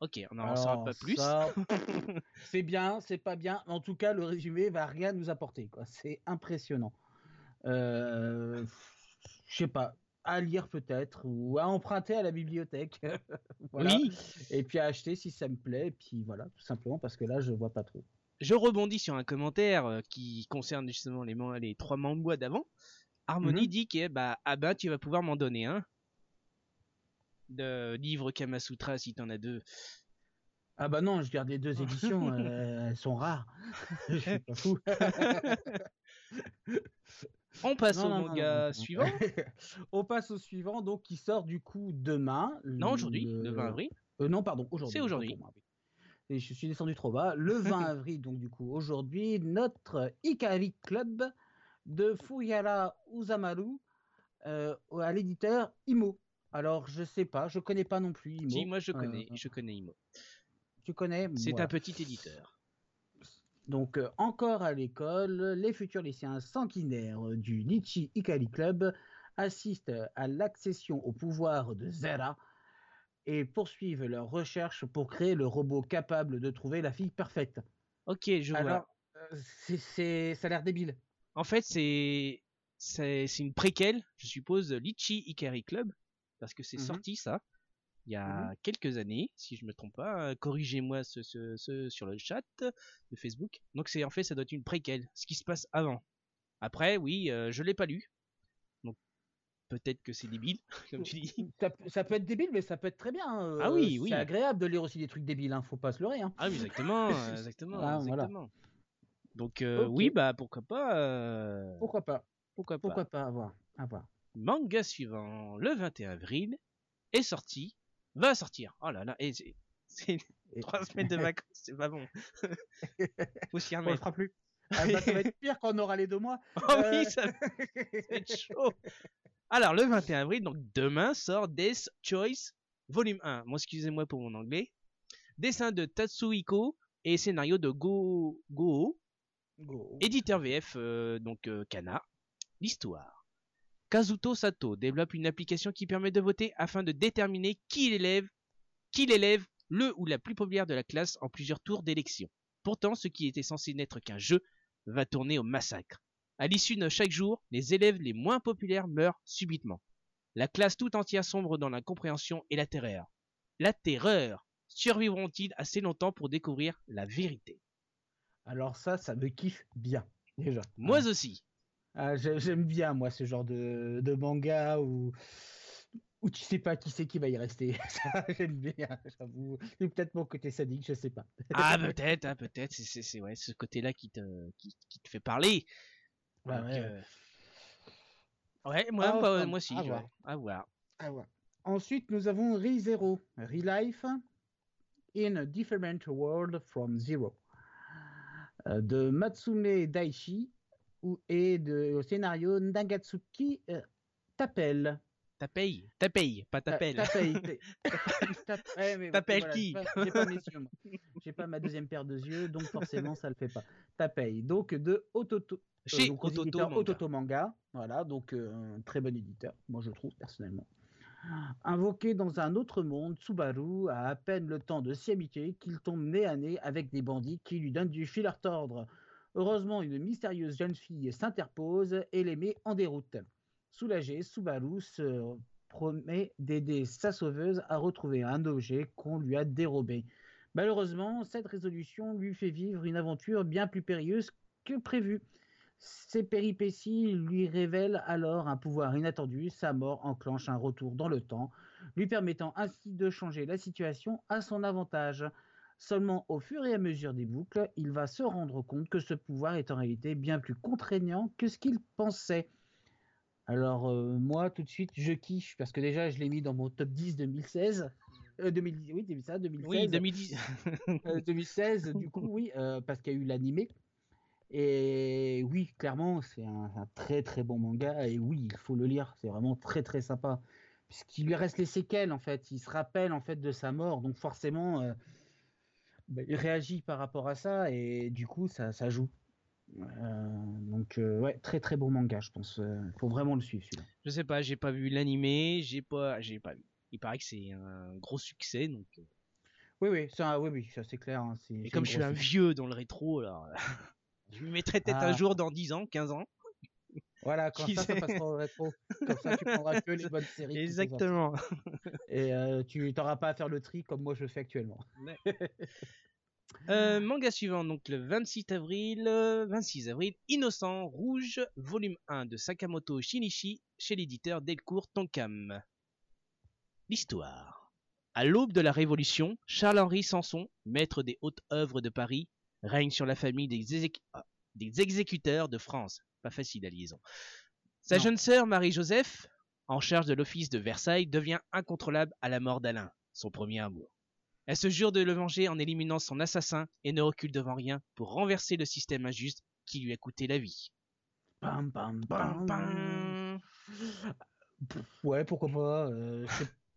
[SPEAKER 3] Ok, on en saura pas plus.
[SPEAKER 2] ça, c'est bien, c'est pas bien. En tout cas, le résumé va rien nous apporter. quoi. C'est impressionnant. Euh, je sais pas, à lire peut-être ou à emprunter à la bibliothèque. voilà.
[SPEAKER 3] Oui,
[SPEAKER 2] Et puis à acheter si ça me plaît. Et puis voilà, tout simplement parce que là, je vois pas trop.
[SPEAKER 3] Je rebondis sur un commentaire euh, qui concerne justement les, trois mangas d'avant. Harmony
[SPEAKER 2] Mhm.
[SPEAKER 3] dit que bah ah ben tu vas pouvoir m'en donner un de livre Kamasutra si t'en as deux.
[SPEAKER 2] Ah bah non, je garde les deux éditions, euh, elles sont rares. je suis pas fou.
[SPEAKER 3] On passe
[SPEAKER 2] Non,
[SPEAKER 3] au
[SPEAKER 2] non,
[SPEAKER 3] manga
[SPEAKER 2] non,
[SPEAKER 3] suivant.
[SPEAKER 2] On passe au suivant, donc qui sort du coup demain.
[SPEAKER 3] Non aujourd'hui, le 20 avril.
[SPEAKER 2] Euh, non, pardon, aujourd'hui.
[SPEAKER 3] C'est aujourd'hui.
[SPEAKER 2] autant pour moi, oui. Et je suis descendu trop bas. Le 20 avril, donc du coup, aujourd'hui, notre Ikari Club de Fuyara Uzamaru euh, à l'éditeur Imo. Alors, je sais pas, je connais pas non plus Imo.
[SPEAKER 3] Si moi je connais,
[SPEAKER 2] Euh,
[SPEAKER 3] je connais Imo.
[SPEAKER 2] tu connais?
[SPEAKER 3] C'est
[SPEAKER 2] voilà.
[SPEAKER 3] un petit éditeur.
[SPEAKER 2] Donc, euh, encore à l'école, les futurs lycéens sanguinaires du Nichi Ikari Club assistent à l'accession au pouvoir de Zera et poursuivent leurs recherches pour créer le robot capable de trouver la fille parfaite.
[SPEAKER 3] Ok, je vois.
[SPEAKER 2] Alors, euh, c'est, ça a l'air débile.
[SPEAKER 3] En fait, c'est une préquelle, je suppose, de Litchi Ikari Club, parce que c'est
[SPEAKER 2] Mhm.
[SPEAKER 3] sorti ça il y a quelques années, si je me trompe pas. Euh, Corrigez-moi ce, ce, ce- sur le chat de Facebook. Donc c'est en fait, ça doit être une préquelle, ce qui se passe avant. Après, oui, euh, je l'ai pas lu, peut-être que c'est débile, comme tu dis.
[SPEAKER 2] Ça, peut- ça peut être débile, mais ça peut être très bien. euh,
[SPEAKER 3] Ah oui, oui.
[SPEAKER 2] C'est agréable de lire aussi des trucs débiles, hein, faut pas se leurrer. Hein.
[SPEAKER 3] Ah oui, exactement, exactement,
[SPEAKER 2] Ah, voilà.
[SPEAKER 3] exactement. Donc euh, oui, bah pourquoi pas, euh,
[SPEAKER 2] Pourquoi pas
[SPEAKER 3] pourquoi pas.
[SPEAKER 2] Pourquoi pas avoir avoir.
[SPEAKER 3] manga suivant, le 21 avril, est sorti, va sortir. Oh là là, et c'est- trois semaines de vacances, c'est pas bon. Faut s'y
[SPEAKER 2] On le
[SPEAKER 3] remettre.
[SPEAKER 2] fera plus. Ah bah, ça va être pire quand on aura les deux mois.
[SPEAKER 3] Oh
[SPEAKER 2] Euh,
[SPEAKER 3] oui, ça va être chaud. Alors, le 21 avril, donc demain, sort Death Choice, volume 1. Bon, excusez-moi pour mon anglais. Dessin de Tatsuhiko et scénario de Go Go,
[SPEAKER 2] Go.
[SPEAKER 3] éditeur VF, euh, donc euh, Kana. L'histoire. Kazuto Sato développe une application qui permet de voter afin de déterminer qui l'élève, qui l'élève, le ou la plus populaire de la classe en plusieurs tours d'élection. Pourtant, ce qui était censé n'être qu'un jeu va tourner au massacre. À l'issue de chaque jour, les élèves les moins populaires meurent subitement. La classe tout entière sombre dans l'incompréhension et la terreur. La terreur Survivront-ils assez longtemps pour découvrir la vérité?
[SPEAKER 2] Alors ça, ça me kiffe bien, déjà.
[SPEAKER 3] Moi
[SPEAKER 2] Ah.
[SPEAKER 3] aussi.
[SPEAKER 2] Ah, j'ai- J'aime bien, moi, ce genre de, de manga où, où tu sais pas qui c'est qui va y rester. Ça, j'aime bien, j'avoue. C'est peut-être mon côté sadique, je sais pas.
[SPEAKER 3] Ah peut-être, hein, peut-être. C'est- C'est c'est- ouais, ce côté-là qui te, qui, qui te fait parler.
[SPEAKER 2] Ouais,
[SPEAKER 3] Donc,
[SPEAKER 2] ouais.
[SPEAKER 3] euh, ouais, moi,
[SPEAKER 2] Ah,
[SPEAKER 3] moi aussi.
[SPEAKER 2] à
[SPEAKER 3] ouais.
[SPEAKER 2] voir.
[SPEAKER 3] À voir.
[SPEAKER 2] Ouais. Ensuite, nous avons ReZero, Relife in a Different World from Zero, euh, de Matsume Daishi et de, au scénario Nagatsuki euh, Tapel.
[SPEAKER 3] T'appelles, t'appelles, pas.
[SPEAKER 2] Tapel. Tap- ouais, mais
[SPEAKER 3] T'appelles
[SPEAKER 2] voilà,
[SPEAKER 3] qui
[SPEAKER 2] j'ai pas- mes yeux. J'ai pas ma deuxième paire de yeux, donc forcément ça le fait pas. Tapei, donc de Ototo.
[SPEAKER 3] Chez
[SPEAKER 2] Euh, donc
[SPEAKER 3] Ototo
[SPEAKER 2] éditeurs
[SPEAKER 3] Manga.
[SPEAKER 2] Ototo Manga. Voilà, donc euh, un très bon éditeur, moi je trouve personnellement. Invoqué dans un autre monde, Subaru a à peine le temps de s'y habituer qu'il tombe nez à nez avec des bandits qui lui donnent du fil à retordre. Heureusement, une mystérieuse jeune fille s'interpose et les met en déroute. Soulagé, Subaru se promet d'aider sa sauveuse à retrouver un objet qu'on lui a dérobé. Malheureusement, cette résolution lui fait vivre une aventure bien plus périlleuse que prévu. Ces péripéties lui révèlent alors un pouvoir inattendu. Sa mort enclenche un retour dans le temps, lui permettant ainsi de changer la situation à son avantage. Seulement au fur et à mesure des boucles, il va se rendre compte que ce pouvoir est en réalité bien plus contraignant que ce qu'il pensait. Alors euh, moi, tout de suite, je kiffe parce que déjà, je l'ai mis dans mon top 10 2016. Euh, 2010, oui, ça, 2016.
[SPEAKER 3] Oui, 2010.
[SPEAKER 2] Euh, 2016, du coup, oui, euh, parce qu'il y a eu l'animé. Et oui, clairement, c'est un, un très très bon manga. Et oui, il faut le lire. C'est vraiment très très sympa. Puisqu'il lui reste les séquelles, en fait. Il se rappelle, en fait, de sa mort. Donc, forcément, euh, bah, il réagit par rapport à ça. Et du coup, ça, ça joue. Euh, donc, euh, ouais, très très bon manga, je pense. Il faut vraiment le suivre, celui-là.
[SPEAKER 3] Je sais pas, j'ai pas vu l'animé, j'ai pas, j'ai pas vu. Il paraît que c'est un gros succès, donc.
[SPEAKER 2] Oui, oui, ça, oui, oui, ça c'est clair. hein, c'est-
[SPEAKER 3] Et comme je suis un vieux dans le rétro, alors. je lui mettrai peut-être un
[SPEAKER 2] Ah.
[SPEAKER 3] jour dans 10 ans, 15 ans.
[SPEAKER 2] Voilà, quand ça, ça passera au rétro. Comme ça, tu prendras que les bonnes séries.
[SPEAKER 3] Exactement.
[SPEAKER 2] Et euh, tu n'auras pas à faire le tri comme moi je fais actuellement.
[SPEAKER 3] Euh, manga suivant, donc le 26 avril, euh, 26 avril, Innocent Rouge, volume 1 de Sakamoto Shinichi, chez l'éditeur Delcourt Tonkam. L'histoire. À l'aube de la Révolution, Charles-Henri Sanson, maître des hautes œuvres de Paris, règne sur la famille des, exé- ah, des exécuteurs de France. Pas facile la liaison. Sa
[SPEAKER 2] Non.
[SPEAKER 3] jeune sœur Marie-Joseph, en charge de l'office de Versailles, devient incontrôlable à la mort d'Alain, son premier amour. Elle se jure de le venger en éliminant son assassin et ne recule devant rien pour renverser le système injuste qui lui a coûté la vie.
[SPEAKER 2] Ouais, pourquoi pas. euh,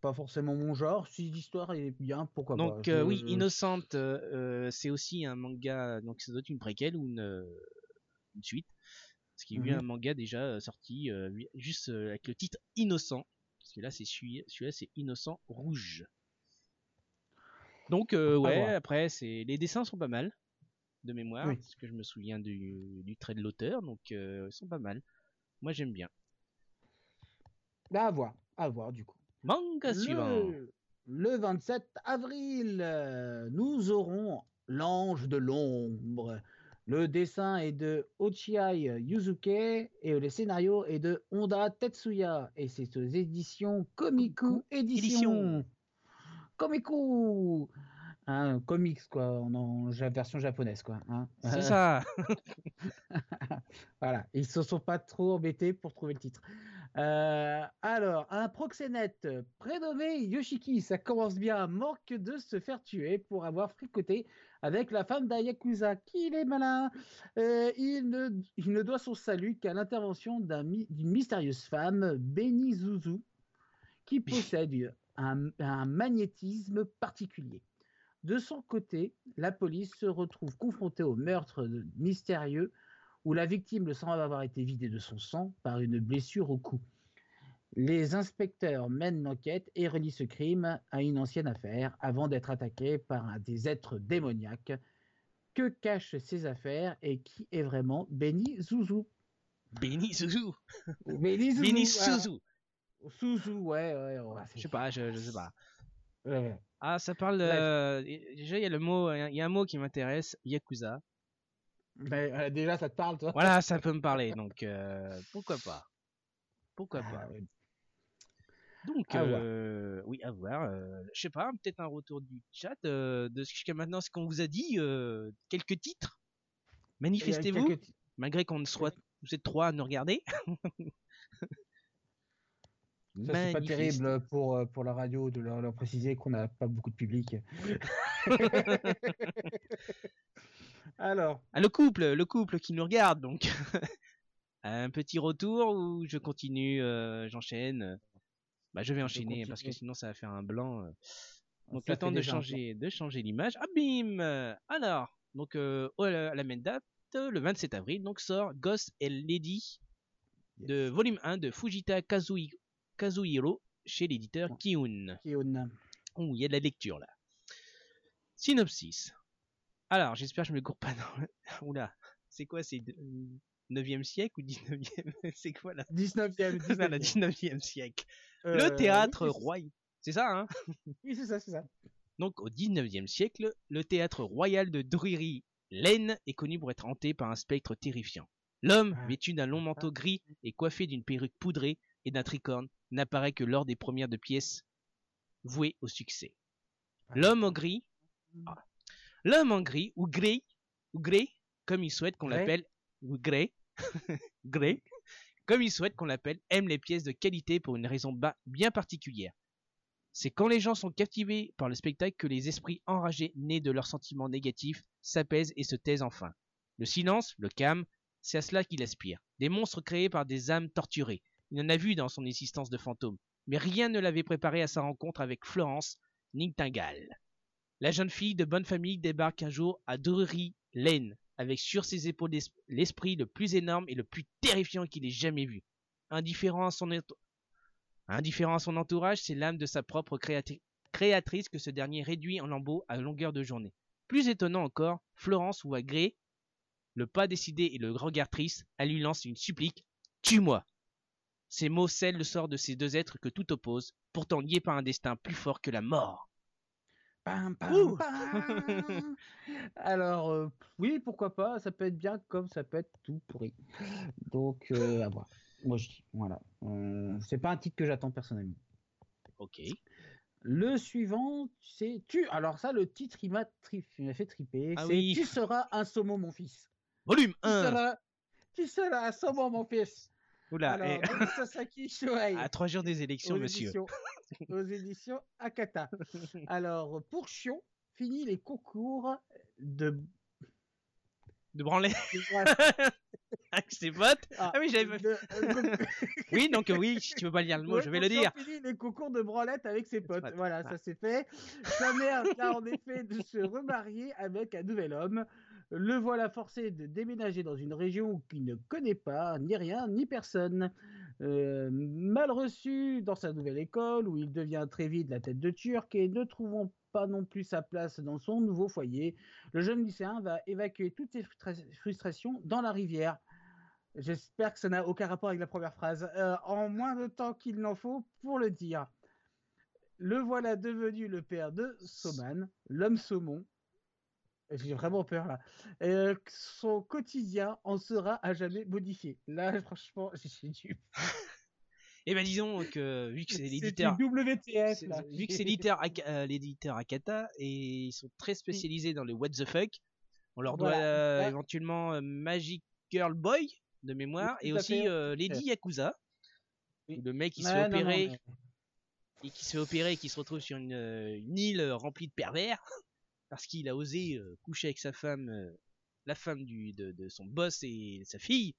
[SPEAKER 2] pas forcément mon genre. Si l'histoire est bien, pourquoi pas.
[SPEAKER 3] Donc euh, oui, Innocente, euh, euh, c'est aussi un manga, donc ça doit être une préquelle ou une, une suite. Parce qu'il y a eu
[SPEAKER 2] Mhm.
[SPEAKER 3] un manga déjà sorti euh, juste avec le titre Innocent. Parce que là, c'est celui- celui-là, c'est Innocent Rouge. Donc euh, ouais, après, c'est les dessins sont pas mal de mémoire,
[SPEAKER 2] Oui.
[SPEAKER 3] parce que je me souviens du, du trait de l'auteur, donc ils sont pas mal. Moi, j'aime bien.
[SPEAKER 2] Bah, à voir, à voir du coup.
[SPEAKER 3] Manga suivant.
[SPEAKER 2] Le, le 27 avril, euh, nous aurons L'Ange de l'Ombre. Le dessin est de Ochiai Yuzuke et le scénario est de Honda Tetsuya. Et c'est aux éditions Komiku Édition. Komiku Hein, Comics, quoi, en, version japonaise, quoi. hein.
[SPEAKER 3] C'est ça.
[SPEAKER 2] Voilà, ils se sont pas trop embêtés pour trouver le titre. Euh, alors, un proxénète prénommé Yoshiki, ça commence bien, manque de se faire tuer pour avoir fricoté avec la femme d'un Yakuza. Qu'il est malin Euh, il, ne, il ne doit son salut qu'à l'intervention d'une mystérieuse femme, Beni Zuzu, qui possède un, un magnétisme particulier. De son côté, la police se retrouve confrontée au meurtre mystérieux où la victime le semble avoir été vidée de son sang par une blessure au cou. Les inspecteurs mènent l'enquête et relient ce crime à une ancienne affaire avant d'être attaqués par un des êtres démoniaques. Que cachent ces affaires et qui est vraiment Benny Zouzou
[SPEAKER 3] Benny Suzu.
[SPEAKER 2] Benny Zouzou.
[SPEAKER 3] Benny. Suzu.
[SPEAKER 2] Suzu, ouais, ouais. ouais,
[SPEAKER 3] Je sais pas, je, je sais pas.
[SPEAKER 2] Ouais, ouais.
[SPEAKER 3] Ah, ça parle. Euh, déjà, il y a le mot, il y a un mot qui m'intéresse, Yakuza.
[SPEAKER 2] Mais, euh, déjà, ça te parle, toi
[SPEAKER 3] Voilà, ça peut me parler, donc euh, pourquoi pas. Pourquoi
[SPEAKER 2] Ah,
[SPEAKER 3] pas.
[SPEAKER 2] ouais.
[SPEAKER 3] Donc,
[SPEAKER 2] À voir.
[SPEAKER 3] euh, oui, à voir. euh, je sais pas, peut-être un retour du chat de ce- jusqu'à maintenant, ce qu'on vous a dit, quelques titres. Manifestez-vous,
[SPEAKER 2] quelques
[SPEAKER 3] malgré qu'on ne soit, vous êtes trois à nous regarder.
[SPEAKER 2] Ça, c'est pas terrible pour, euh, pour la radio de leur, leur préciser qu'on n'a pas beaucoup de public. Alors,
[SPEAKER 3] Ah, le couple, le couple qui nous regarde, donc. un petit retour ou je continue, euh, j'enchaîne? Bah, je vais enchaîner parce que sinon ça va faire un blanc. euh. Donc
[SPEAKER 2] ça
[SPEAKER 3] le temps de changer, de changer l'image. Ah bim Alors, donc euh, oh, à la, à la même date, le 27 avril, donc sort Ghost and Lady de volume 1 de Fujita Kazui- Kazuhiro chez l'éditeur Kiun.
[SPEAKER 2] Kion.
[SPEAKER 3] Oh, il y a de la lecture là. Synopsis. Alors, j'espère que je me cours pas dans... Oula, c'est quoi, c'est 9e siècle ou 19e C'est quoi là
[SPEAKER 2] 19e.
[SPEAKER 3] Non, le 19e siècle.
[SPEAKER 2] Euh,
[SPEAKER 3] le théâtre
[SPEAKER 2] oui,
[SPEAKER 3] royal. C'est ça, hein
[SPEAKER 2] Oui, c'est ça, c'est ça.
[SPEAKER 3] Donc, au 19e siècle, le théâtre royal de Drury Lane est connu pour être hanté par un spectre terrifiant. L'homme,
[SPEAKER 2] Ah.
[SPEAKER 3] vêtu d'un long manteau gris et coiffé d'une perruque poudrée et d'un tricorne, n'apparaît que lors des premières de pièces vouées au succès. L'homme au gris, ah. l'homme en gris ou gris ou grey, comme il souhaite qu'on l'appelle, ou grey, grey, comme il souhaite qu'on l'appelle, aime les pièces de qualité pour une raison bien particulière. C'est quand les gens sont captivés par le spectacle que les esprits enragés nés de leurs sentiments négatifs s'apaisent et se taisent enfin. Le silence, le calme, c'est à cela qu'il aspire. Des monstres créés par des âmes torturées. Il en a vu dans son existence de fantôme, mais rien ne l'avait préparé à sa rencontre avec Florence Nightingale. La jeune fille de bonne famille débarque un jour à Drury Lane, avec sur ses épaules l'es- l'esprit le plus énorme et le plus terrifiant qu'il ait jamais vu. Indifférent à son, entourage, c'est l'âme de sa propre créatrice que ce dernier réduit en lambeaux à longueur de journée. Plus étonnant encore, Florence voit Grey, le pas décidé et le regard triste, elle lui lance une supplique Tue-moi Ces mots scellent le sort de ces deux êtres que tout oppose, pourtant liés par un destin plus fort que la mort.
[SPEAKER 2] Pam, pam, pam. Alors, euh, oui, pourquoi pas, ça peut être bien comme ça peut être tout pourri. Donc, euh, à voir. Moi, je dis, voilà. Euh, c'est pas un titre que j'attends personnellement.
[SPEAKER 3] Ok.
[SPEAKER 2] Le suivant, c'est Tu. Alors, ça, le titre, il m'a tri- fait triper.
[SPEAKER 3] Ah
[SPEAKER 2] c'est
[SPEAKER 3] oui.
[SPEAKER 2] Tu seras un saumon, mon fils.
[SPEAKER 3] Volume
[SPEAKER 2] Tu
[SPEAKER 3] 1
[SPEAKER 2] seras, tu seras un saumon, mon fils.
[SPEAKER 3] Oula,
[SPEAKER 2] Alors, de Sasaki Shohei.
[SPEAKER 3] à trois jours des élections,
[SPEAKER 2] aux
[SPEAKER 3] monsieur.
[SPEAKER 2] éditions, aux éditions Akata. Alors, pour Chion, fini les concours de.
[SPEAKER 3] De branler avec ses potes. Ah oui, j'avais-
[SPEAKER 2] de- euh,
[SPEAKER 3] Oui, donc oui, si tu veux pas lire le mot,
[SPEAKER 2] Ouais,
[SPEAKER 3] je vais le dire.
[SPEAKER 2] Finit les concours de branlette avec ses potes. Voilà,
[SPEAKER 3] Ah.
[SPEAKER 2] ça c'est fait. Sa mère vient en effet de se remarier avec un nouvel homme. Le voilà forcé de déménager dans une région qu'il ne connaît pas, ni rien, ni personne. Euh, mal reçu dans sa nouvelle école, où il devient très vite la tête de Turc et ne trouvant pas non plus sa place dans son nouveau foyer, le jeune lycéen va évacuer toutes ses frustra- frustrations dans la rivière. J'espère que ça n'a aucun rapport avec la première phrase. Euh, en moins de temps qu'il n'en faut pour le dire. Le voilà devenu le père de Soman, l'homme saumon. J'ai vraiment peur là. Euh, son quotidien en sera à jamais modifié. Là, franchement, j'ai du.
[SPEAKER 3] Et ben disons que vu que c'est l'éditeur,
[SPEAKER 2] WTF là.
[SPEAKER 3] vu que c'est l'éditeur euh, l'éditeur Akata et ils sont très spécialisés dans le what the fuck, on leur doit
[SPEAKER 2] Voilà.
[SPEAKER 3] euh, éventuellement euh, Magic Girl Boy de mémoire
[SPEAKER 2] Oui,
[SPEAKER 3] et aussi Lady Yakuza. le mec il se fait
[SPEAKER 2] non, non,
[SPEAKER 3] opérer
[SPEAKER 2] mais-
[SPEAKER 3] et qui se fait opérer et qui se retrouve sur une, une île remplie de pervers parce qu'il a osé euh, coucher avec sa femme, euh, la femme du, de, de son boss et sa fille.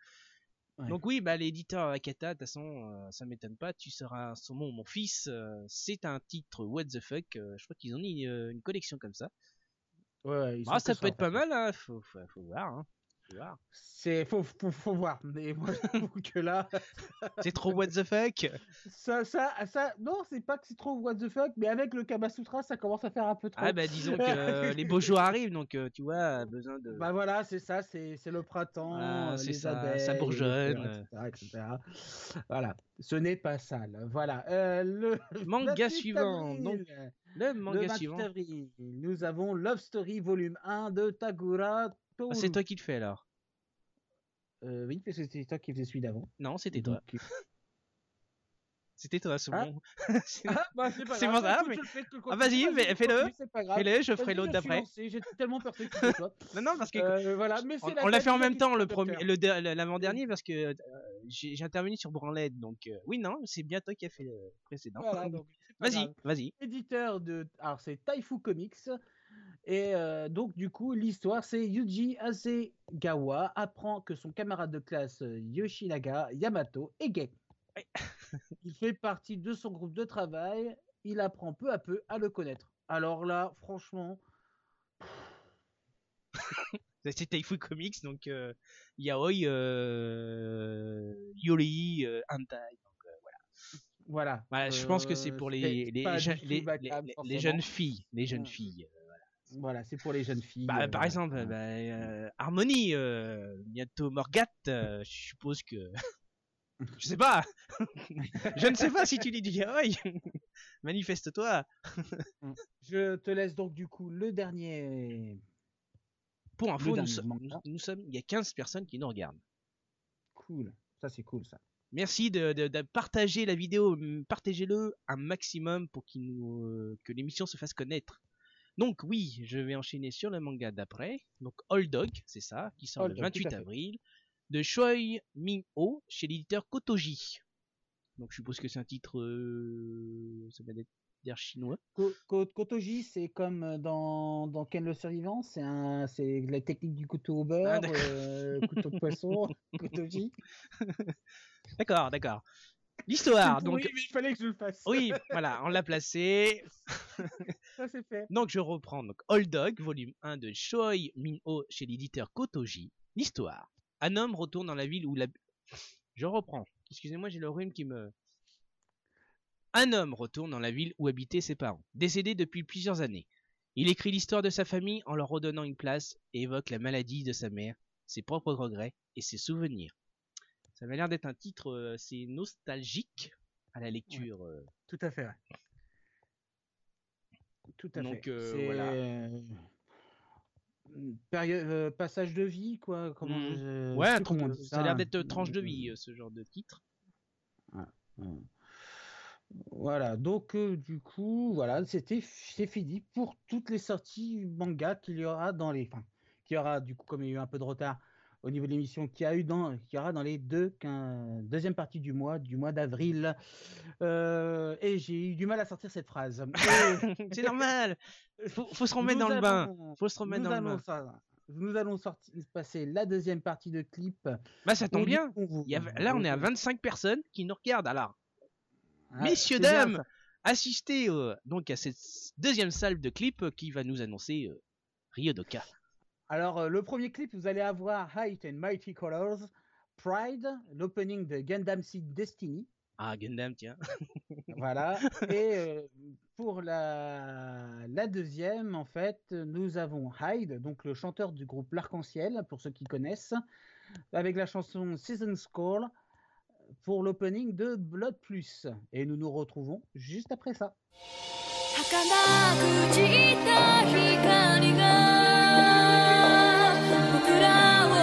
[SPEAKER 2] Ouais.
[SPEAKER 3] Donc oui, bah l'éditeur Akata, de toute façon, euh, ça m'étonne pas, tu seras son nom, mon fils. c'est un titre What the fuck. je crois qu'ils ont mis une collection comme ça.
[SPEAKER 2] Ouais, ils
[SPEAKER 3] Ah,
[SPEAKER 2] sont
[SPEAKER 3] ça peut être pas mal, hein. faut, faut, faut voir. Hein.
[SPEAKER 2] C'est faut, faut, faut voir. Mais moi, j'avoue que là,
[SPEAKER 3] C'est trop What the fuck?
[SPEAKER 2] ça, ça, ça, non, c'est pas que c'est trop what the fuck, mais avec le Kamasutra, ça commence à faire un peu trop.
[SPEAKER 3] Ah bah disons que euh, les beaux jours arrivent, donc euh, tu vois, besoin de...
[SPEAKER 2] Bah voilà, c'est ça, c'est c'est le printemps,
[SPEAKER 3] Voilà,
[SPEAKER 2] euh,
[SPEAKER 3] c'est ça,
[SPEAKER 2] abeilles,
[SPEAKER 3] ça bourgeonne,
[SPEAKER 2] etc., etc. Voilà, ce n'est pas sale. Voilà, euh, le
[SPEAKER 3] Manga
[SPEAKER 2] 28
[SPEAKER 3] suivant,
[SPEAKER 2] avril,
[SPEAKER 3] donc, Le manga
[SPEAKER 2] 28
[SPEAKER 3] suivant.
[SPEAKER 2] avril, nous avons Love Story volume 1 de Tagura
[SPEAKER 3] Ah, c'est toi qui le fais alors
[SPEAKER 2] Euh, oui, parce que c'était toi qui faisais celui d'avant.
[SPEAKER 3] Non, c'était toi.
[SPEAKER 2] Donc, euh,
[SPEAKER 3] C'était toi, c'est
[SPEAKER 2] Ah.
[SPEAKER 3] bon. C'est-
[SPEAKER 2] Ah, bah, c'est pas
[SPEAKER 3] C'est
[SPEAKER 2] grave.
[SPEAKER 3] bon, ça,
[SPEAKER 2] Écoute,
[SPEAKER 3] mais- Ah, vas-y, fais-le. Fais-le, je ferai l'autre d'après.
[SPEAKER 2] J'étais tellement persuadé que toi.
[SPEAKER 3] Non, non, parce que
[SPEAKER 2] Euh, voilà, mais
[SPEAKER 3] on,
[SPEAKER 2] la
[SPEAKER 3] fait en même temps le premier, l'avant-dernier parce que euh, j'ai j'ai intervenu sur Branlette, donc euh, oui, non, c'est bien toi qui as fait le précédent.
[SPEAKER 2] Voilà,
[SPEAKER 3] Vas-y, vas-y.
[SPEAKER 2] éditeur de. Alors, c'est Taifu Comics. Et euh, donc, du coup, l'histoire, c'est Yuji Hasegawa apprend que son camarade de classe euh, Yoshinaga Yamato est gay. Il fait partie de son groupe de travail. Il apprend peu à peu à le connaître. Alors là, franchement,
[SPEAKER 3] C'est Taifu Comics, donc euh, Yaoi, euh, Yori, euh, Hentai.
[SPEAKER 2] voilà.
[SPEAKER 3] Voilà, je pense que c'est pour les, les, les, jeunes filles. Les jeunes filles.
[SPEAKER 2] Voilà, c'est pour les jeunes filles.
[SPEAKER 3] Bah,
[SPEAKER 2] euh,
[SPEAKER 3] par exemple, bah, euh, Harmonie, euh, bientôt Morgat, euh, je suppose que. je sais pas Je ne sais pas si tu dis du yaoi Manifeste-toi
[SPEAKER 2] Je te laisse donc, du coup, le dernier.
[SPEAKER 3] Pour info, nous, sommes- nous, il y a 15 personnes qui nous regardent.
[SPEAKER 2] Cool. Ça, c'est cool, ça.
[SPEAKER 3] Merci de, de- de partager la vidéo, partagez-le un maximum pour qu'il nous, euh, que l'émission se fasse connaître. Donc oui, je vais enchaîner sur le manga d'après. Donc Old Dog, c'est ça, qui sort
[SPEAKER 2] Old
[SPEAKER 3] le
[SPEAKER 2] Dog, tout
[SPEAKER 3] 28
[SPEAKER 2] à fait.
[SPEAKER 3] avril, de Choi Min-ho chez l'éditeur Kotoji. Donc je suppose que c'est un titre, euh, ça va être dire chinois.
[SPEAKER 2] Ko- Ko- Kotoji, c'est comme dans, dans Ken le survivant, c'est un, c'est la technique du couteau au beurre,
[SPEAKER 3] Ah,
[SPEAKER 2] euh, couteau de poisson, Kotoji.
[SPEAKER 3] D'accord, d'accord. L'histoire, donc
[SPEAKER 2] pourri, mais il fallait que je le fasse.
[SPEAKER 3] oui, voilà, on l'a placé.
[SPEAKER 2] ça c'est fait.
[SPEAKER 3] Donc je reprends donc Old Dog, volume 1 de Choi Min-ho chez l'éditeur Kotoji. L'histoire. Un homme retourne dans la ville où la... Je reprends. Excusez-moi, j'ai le rhume qui me... Un homme retourne dans la ville où habitaient ses parents, décédés depuis plusieurs années. Il écrit l'histoire de sa famille en leur redonnant une place et évoque la maladie de sa mère, ses propres regrets et ses souvenirs. Ça m'a l'air d'être un titre euh, assez nostalgique à la lecture. euh.
[SPEAKER 2] Tout à fait. ouais. Tout à
[SPEAKER 3] Donc,
[SPEAKER 2] fait.
[SPEAKER 3] euh,
[SPEAKER 2] C'est,
[SPEAKER 3] voilà.
[SPEAKER 2] euh, Période, euh, passage de vie, quoi. Comment
[SPEAKER 3] Mm.
[SPEAKER 2] je-
[SPEAKER 3] Ouais,
[SPEAKER 2] je comment
[SPEAKER 3] ça a l'air d'être euh, tranche de vie, euh, ce genre de titre.
[SPEAKER 2] Voilà, donc euh, du coup, voilà, c'était c'est fini pour toutes les sorties manga qu'il y aura dans les, enfin, qu'il y aura du coup comme il y a eu un peu de retard au niveau de l'émission, qu'il y a eu dans, qu'il y aura dans les deux, deuxième partie du mois, du mois d'avril. Euh, et j'ai eu du mal à sortir cette phrase.
[SPEAKER 3] C'est normal. Faut, faut se remettre
[SPEAKER 2] nous
[SPEAKER 3] dans le bain.
[SPEAKER 2] allons-
[SPEAKER 3] Faut se remettre dans le
[SPEAKER 2] allons
[SPEAKER 3] bain.
[SPEAKER 2] ça- nous allons sortir, passer la deuxième partie de clip.
[SPEAKER 3] Bah ça tombe bien.
[SPEAKER 2] vous-
[SPEAKER 3] Il y a- là on est à 25 personnes qui nous regardent. Alors,
[SPEAKER 2] Ah,
[SPEAKER 3] messieurs,
[SPEAKER 2] bien,
[SPEAKER 3] dames, assistez euh, donc à cette deuxième salle de clip qui va nous annoncer euh, Ryodoka.
[SPEAKER 2] Alors, euh, le premier clip, vous allez avoir Height and Mighty Colors, Pride, l'opening de Gundam Seed Destiny.
[SPEAKER 3] Ah Gundam tiens.
[SPEAKER 2] Voilà. Et euh, pour la, la deuxième, en fait, nous avons Hyde, donc le chanteur du groupe L'Arc-en-Ciel, pour ceux qui connaissent, avec la chanson Season Score pour l'opening de Blood Plus. Et nous nous retrouvons juste après ça.
[SPEAKER 5] cultural.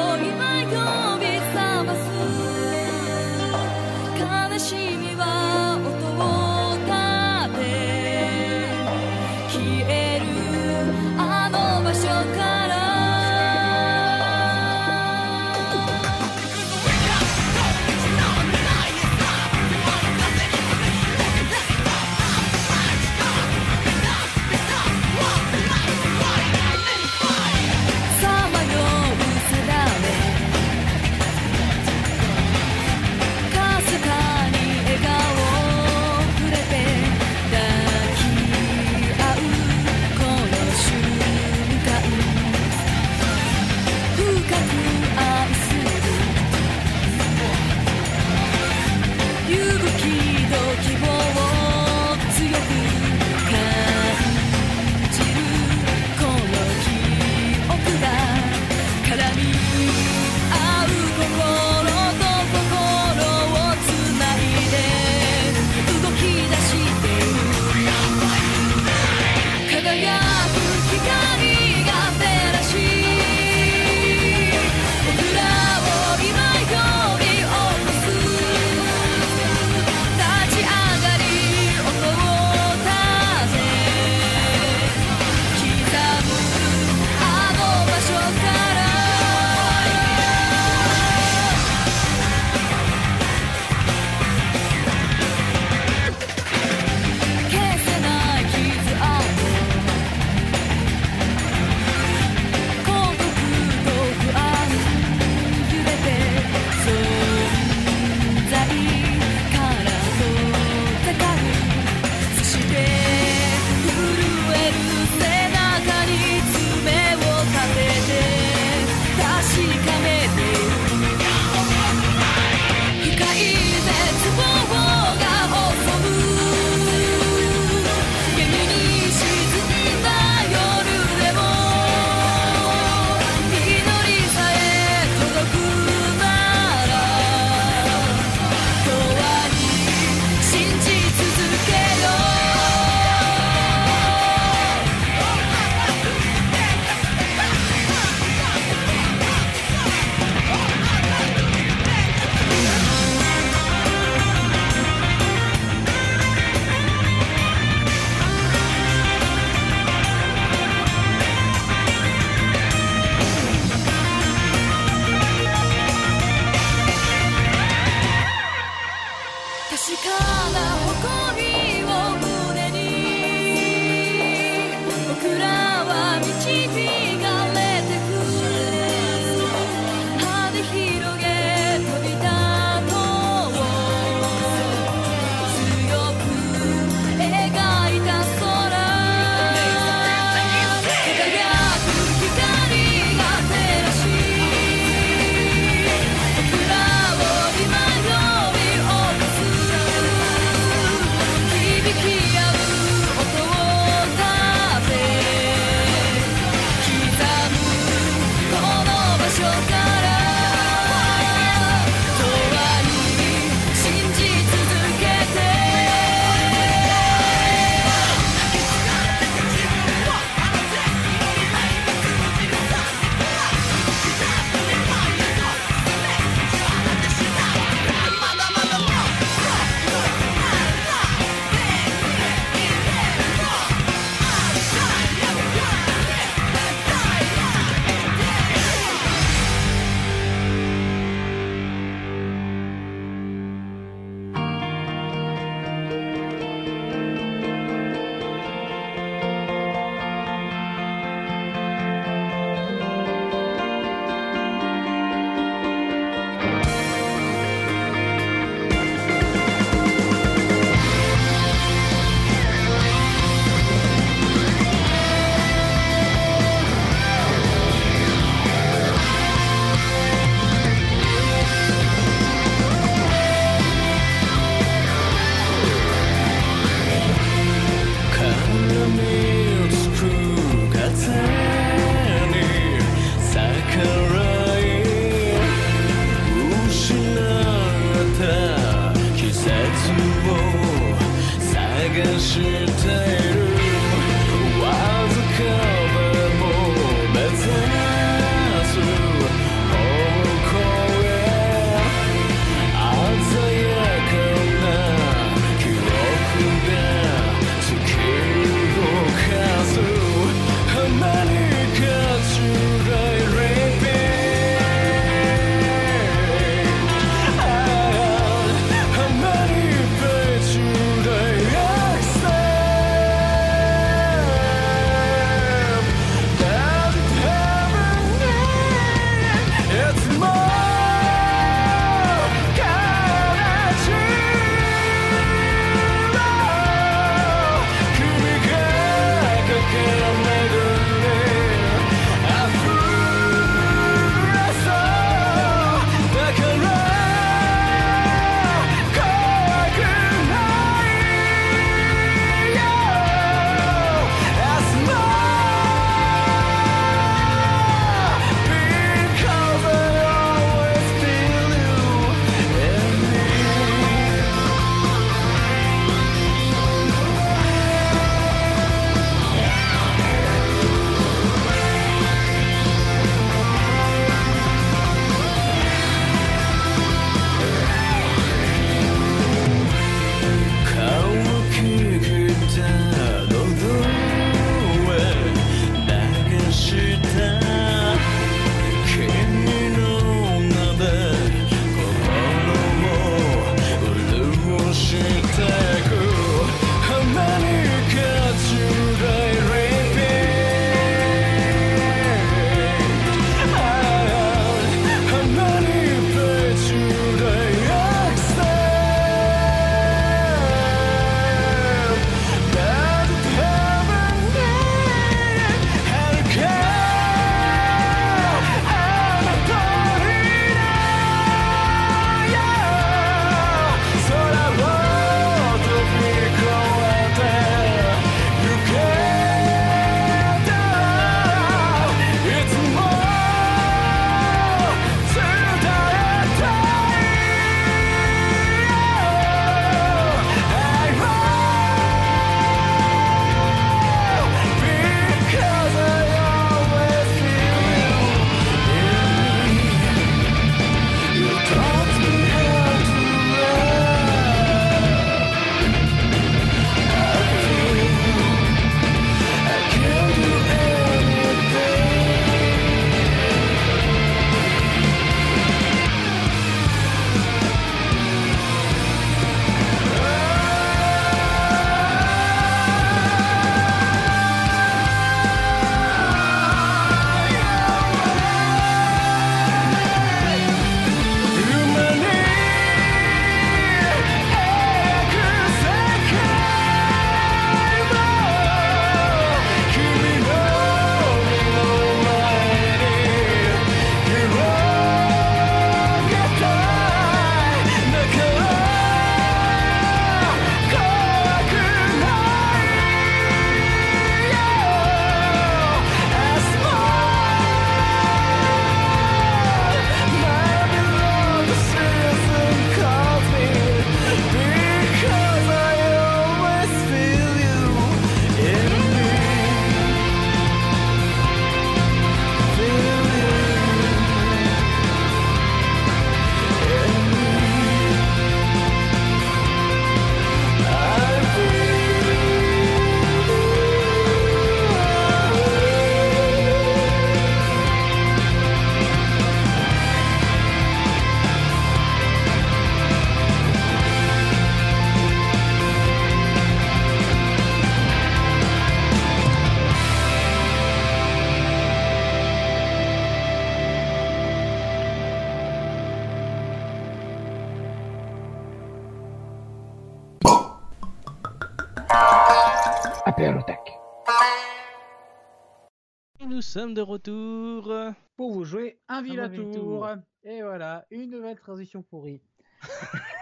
[SPEAKER 5] sommes de retour
[SPEAKER 2] pour vous jouer un
[SPEAKER 5] Villa
[SPEAKER 2] Tour. Et voilà, une nouvelle transition pourrie.